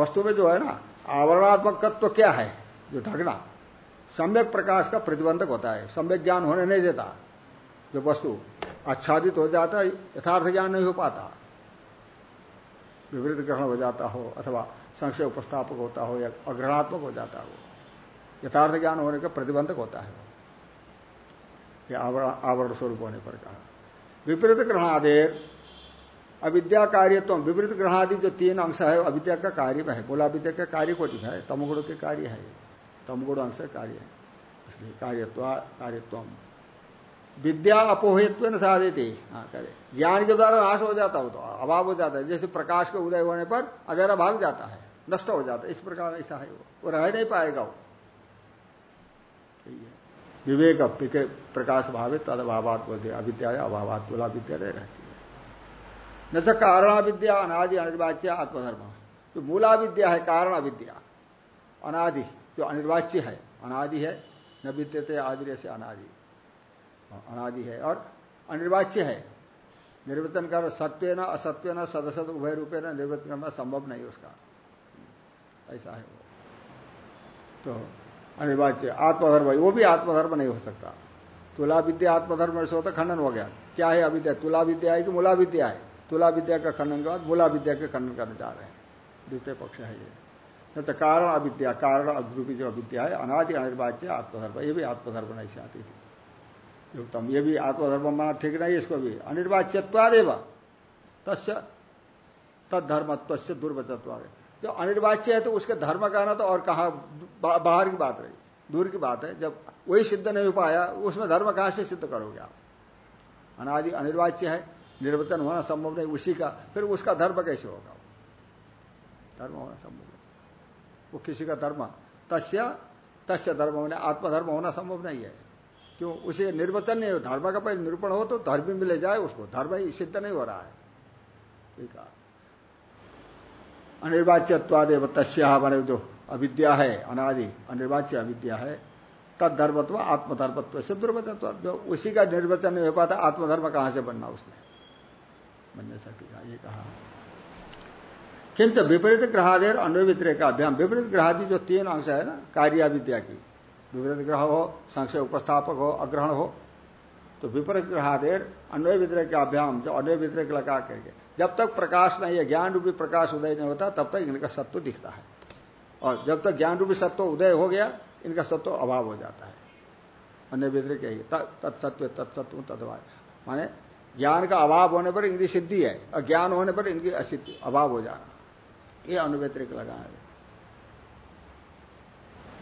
वस्तु में जो है ना, आवरणात्मकत्व क्या है? जो ढकना। सम्यक प्रकाश का प्रतिबंधक होता है। सम्यक ज्ञान होने नहीं देता। जो वस्तु आच्छादित हो जाता है, यथार्थ ज्ञान नहीं हो पाता। विपरीत ग्रहण हो जाता हो, अथवा संशय उपस्थापक होता हो या अग्रणात्मक हो जाता हो, यथार्थ ज्ञान होने का प्रतिबंधक होता है। ये आवरण स्वरूप होने पर कहा। विपरीत ग्रहणादेर, अविद्या कार्यत्व विपरीत ग्रहणादि जो तीन अंश है, अविद्या का कार्य में है। बोला विद्या का कार्य कोटि है, तमगुण के कार्य है। तमगुण अंश कार्य है। इसलिए कार्यत्व कार्यत्व विद्या अपोहित्व न साधित। हाँ करे। ज्ञान के द्वारा नाश हो जाता हो तो अभाव हो जाता है। जैसे प्रकाश के उदय होने पर अधेरा भाग जाता है। नष्ट हो जाता है। इस प्रकार ऐसा है वो। वो रह नहीं पाएगा वो। विवेक प्रकाश भावित तद अभावात बोलते अविद्या अभावात बोला विद्या नहीं रहती है। न तो कारण विद्या अनादि, अनिर्वाच्य, आत्मधर्म। जो मूला विद्या है कारण अविद्या अनादि, जो अनिर्वाच्य है, अनादि है, न विद्यते, आदि से अनादि। अनादि है। और अनिर्वाच्य है। निर्वचन कर सत्य न, असत्य न सदसत उभय रूपे न निर्वचन करना संभव नहीं उसका। ऐसा है वो। तो अनिर्वाच्य आत्मधर्म वो भी आत्मधर्म नहीं हो सकता। तुला विद्या आत्मधर्म से होता खंडन हो गया। क्या है अविद्या? तुला विद्या है कि मूला विद्या है? तुला विद्या का खंडन के बाद मूला विद्या का खंडन करने जा रहे हैं। द्वितीय पक्ष है ये। तो कारण अविद्या, कारण अद्रूपी जो अविद्या है, अनादि अनिर्वाच्य आत्मधर्म, ये भी आत्मधर्म नहीं से आती थी। उत्तम ये भी आत्मधर्म माना ठीक नहीं इसको भी। अनिर्वाच्यत्वादेव तस् तद्धर्मत्व से दुर्वचत्वाद जो अनिर्वाच्य है तो उसके धर्म का ना तो और कहा बाहर की बात रही, दूर की बात है। जब वही सिद्ध नहीं हो पाया, उसमें धर्म कहाँ से सिद्ध करोगे आप? अनादि अनिर्वाच्य है निर्वचन होना संभव नहीं, उसी का, फिर उसका धर्म कैसे होगा? धर्म होना संभव नहीं। वो किसी का धर्म, तस्य तस्य धर्म होने, आत्मधर्म होना संभव नहीं है। क्यों? उसे निर्वचन नहीं हो, धर्म का पहले निरूपण हो तो धर्म मिले जाए उसको, धर्म ही सिद्ध नहीं हो रहा है। ठीक है। अनिर्वाच्यत्वादेव तस्या बने जो अविद्या है, अनादि। अनिर्वाच्य अविद्या है। तद धर्मत्व आत्मधर्मत्व से दुर्वचत्व जो उसी का निर्वचन नहीं हो पाता, आत्मधर्म कहाँ से बनना उसने? बनने कहा ये कहा। किंच विपरीत ग्रहादेर का अभ्याम विपरीत ग्रहादि जो तीन अंश है ना कार्य विद्या की। विपरीत ग्रह हो, संशय उपस्थापक हो, अग्रहण हो तो विपरीत ग्रहादेर अन्वय विद्रेक का अभ्याम, जो अन्वय विद्रेक लगा करके। जब तक प्रकाश नहीं है ज्ञान रूपी प्रकाश उदय नहीं होता, तब तक इनका सत्व दिखता है। और जब तक ज्ञान रूपी सत्व उदय हो गया, इनका सत्व अभाव हो जाता है। अन्य व्यतिरिक यही तत्सत्व तत्सत्व तत्व माने ज्ञान का अभाव होने पर इनकी सिद्धि है, और ज्ञान होने पर इनकी असिद्धि, अभाव हो जाना। ये अनुव्यतिरिक लगा है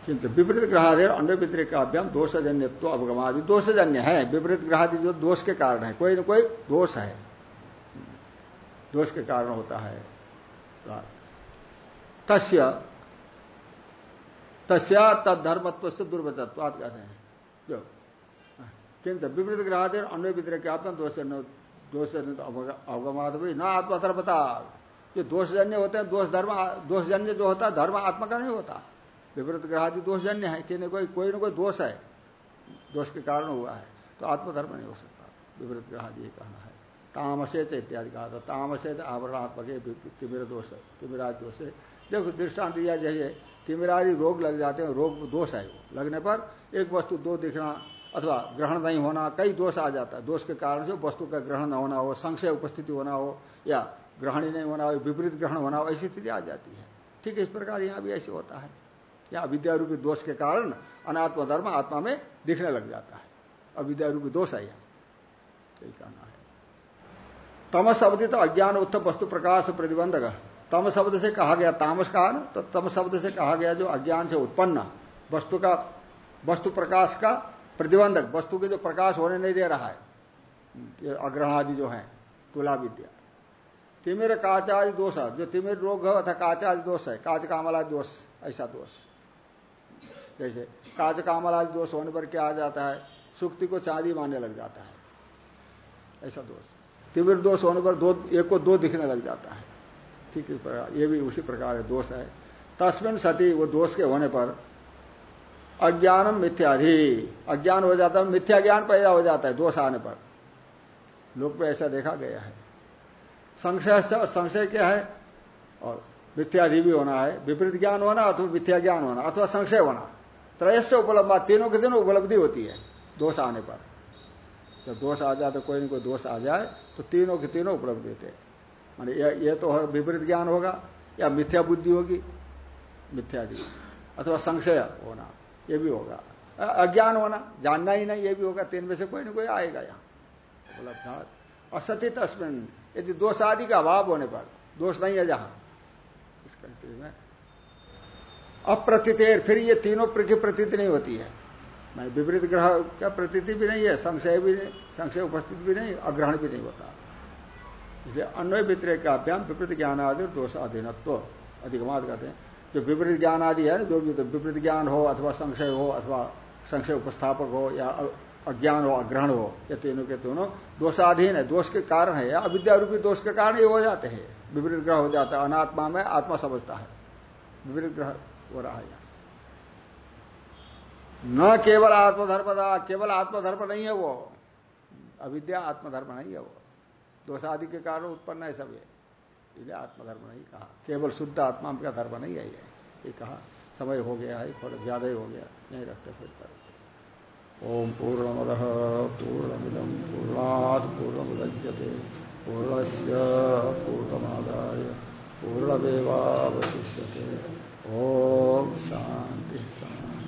किंतु विपरीत ग्रहादि अन्य व्यतिरिक अभ्याम दोषजन्य तो अवगमादि दोषजन्य है। विपरीत ग्रहादि जो दोष के कारण है। कोई ना कोई दोष है। दोष के कारण होता है। तस्य, तस्या तद्धर्मत्व से दुर्वचत्वाद कहते हैं। जो किंतु विपरीत ग्रहादेर अन्य विद्र के आत्मा दोष दोष अवगमात भी ना आत्मधर्मता। जो दोषजन्य होते हैं, दोष धर्म, दोषजन्य जो होता है, धर्म आत्मा का नहीं होता विपरीत ग्रहादि दोषजन्य है कि कोई कोई ना कोई दोष है। दोष के कारण हुआ है। तो आत्मधर्म नहीं हो सकता। विपरीत ग्रहादि ये कहना है। तामसेच इत्यादि कहा था। तामसेच आवरणात्मक तिमिर दोष तिमिराज दोष है। देखो, दृष्टांत दिया जैसे तिमिरारी रोग लग जाते हैं, रोग दोष है वो। लगने पर एक वस्तु दो दिखना अथवा ग्रहण नहीं होना, कई दोष आ जाता है। दोष के कारण से वस्तु का ग्रहण न होना हो, संशय उपस्थिति होना हो, या ग्रहण ही नहीं होना हो, विपरीत ग्रहण होना हो, ऐसी स्थिति आ जाती है। ठीक है, इस प्रकार यहाँ भी ऐसे होता है। या अविद्या रूपी दोष के कारण अनात्म धर्म आत्मा में दिखने लग जाता है। अविद्या रूपी दोष है यही। कहना है। तम शब्द तो अज्ञान उत्थम वस्तु प्रकाश प्रतिबंधक। तम शब्द से कहा गया तामस कहा ना तो तम शब्द से कहा गया जो अज्ञान से उत्पन्न वस्तु का, वस्तु प्रकाश का प्रतिबंधक, वस्तु के जो प्रकाश होने नहीं दे रहा है। अग्रहण आदि जो है तुला विद्या तिमिर काचादि दोष जो तिमिर रोग अथा काचादि दोष है। काच कामलादि दोष, ऐसा दोष। जैसे काच कामलादि दोष होने पर क्या आ जाता है? सुक्ति को चांदी मानने लग जाता है। ऐसा दोष। तीव्र दोष होने पर दो, एक को दो दिखने लग जाता है। ठीक है ये भी उसी प्रकार है, दोष है। तस्मिन सती वो दोष के होने पर अज्ञानम मिथ्याधि अज्ञान हो जाता है, मिथ्या ज्ञान पैदा हो जाता है दोष आने पर। लोग पे ऐसा देखा गया है। संशय संशय क्या है? और मिथ्याधि भी होना है। विपरीत ज्ञान होना अथवा मिथ्या ज्ञान होना अथवा संशय होना। त्रयस्य उपलब्ध, तीनों के तीनों उपलब्धि होती है, दोष आने पर। जब दोष आ जाए तो कोई न कोई दोष आ जाए तो तीनों के तीनों उपलब्ध देते माने ये तो विपरीत ज्ञान होगा, या मिथ्या बुद्धि होगी मिथ्यादि अथवा संशय होना, ये भी होगा। अज्ञान होना, जानना ही नहीं, ये भी होगा, तीन में से कोई ना कोई आएगा यहाँ। उपलब्ध असत्य तस्मिन यदि दोष आदि का अभाव होने पर, दोष नहीं है जहाँ, इस कंट्री में अप्रतीतेर, फिर ये तीनों की प्रतीति नहीं होती है। मैं विपरीत ग्रह का प्रतीति भी नहीं है, संशय भी नहीं, संशय उपस्थित भी नहीं, अग्रहण भी नहीं होता। इसलिए अन्वय व्यतिरेक का अभ्याम विपरीत ज्ञान आदि दोष अधीनत्व अधिकमात कहते हैं। जो विपरीत ज्ञान आदि है ना, जो भी तो विपरीत ज्ञान हो अथवा संशय हो अथवा संशय उपस्थापक हो या अज्ञान हो, अग्रहण हो, या तीनों के तीनों दोषाधीन है। दोष के कारण है, या अविद्या रूपी दोष के कारण ये हो जाते हैं। विपरीत ग्रह हो जाता है, अनात्मा में आत्मा समझता है। विपरीत ग्रह हो रहा है। न केवल आत्मधर्म था, केवल आत्मधर्म नहीं है वो। अविद्या आत्मधर्म नहीं है वो। दोषादि के कारण उत्पन्न है सब ये। इसलिए आत्मधर्म नहीं कहा। केवल शुद्ध आत्मा का धर्म नहीं है ये। ये कहा, समय हो गया है, थोड़ा ज़्यादा ही हो गया, नहीं रखते फिर पर। ओम पूर्णमद पूर्णमिदम पूर्णात पूर्णमुदच्यते पूर्णस्य पूर्णमादाय पूर्णमेवावशिष्यते। ओम शांति शांति।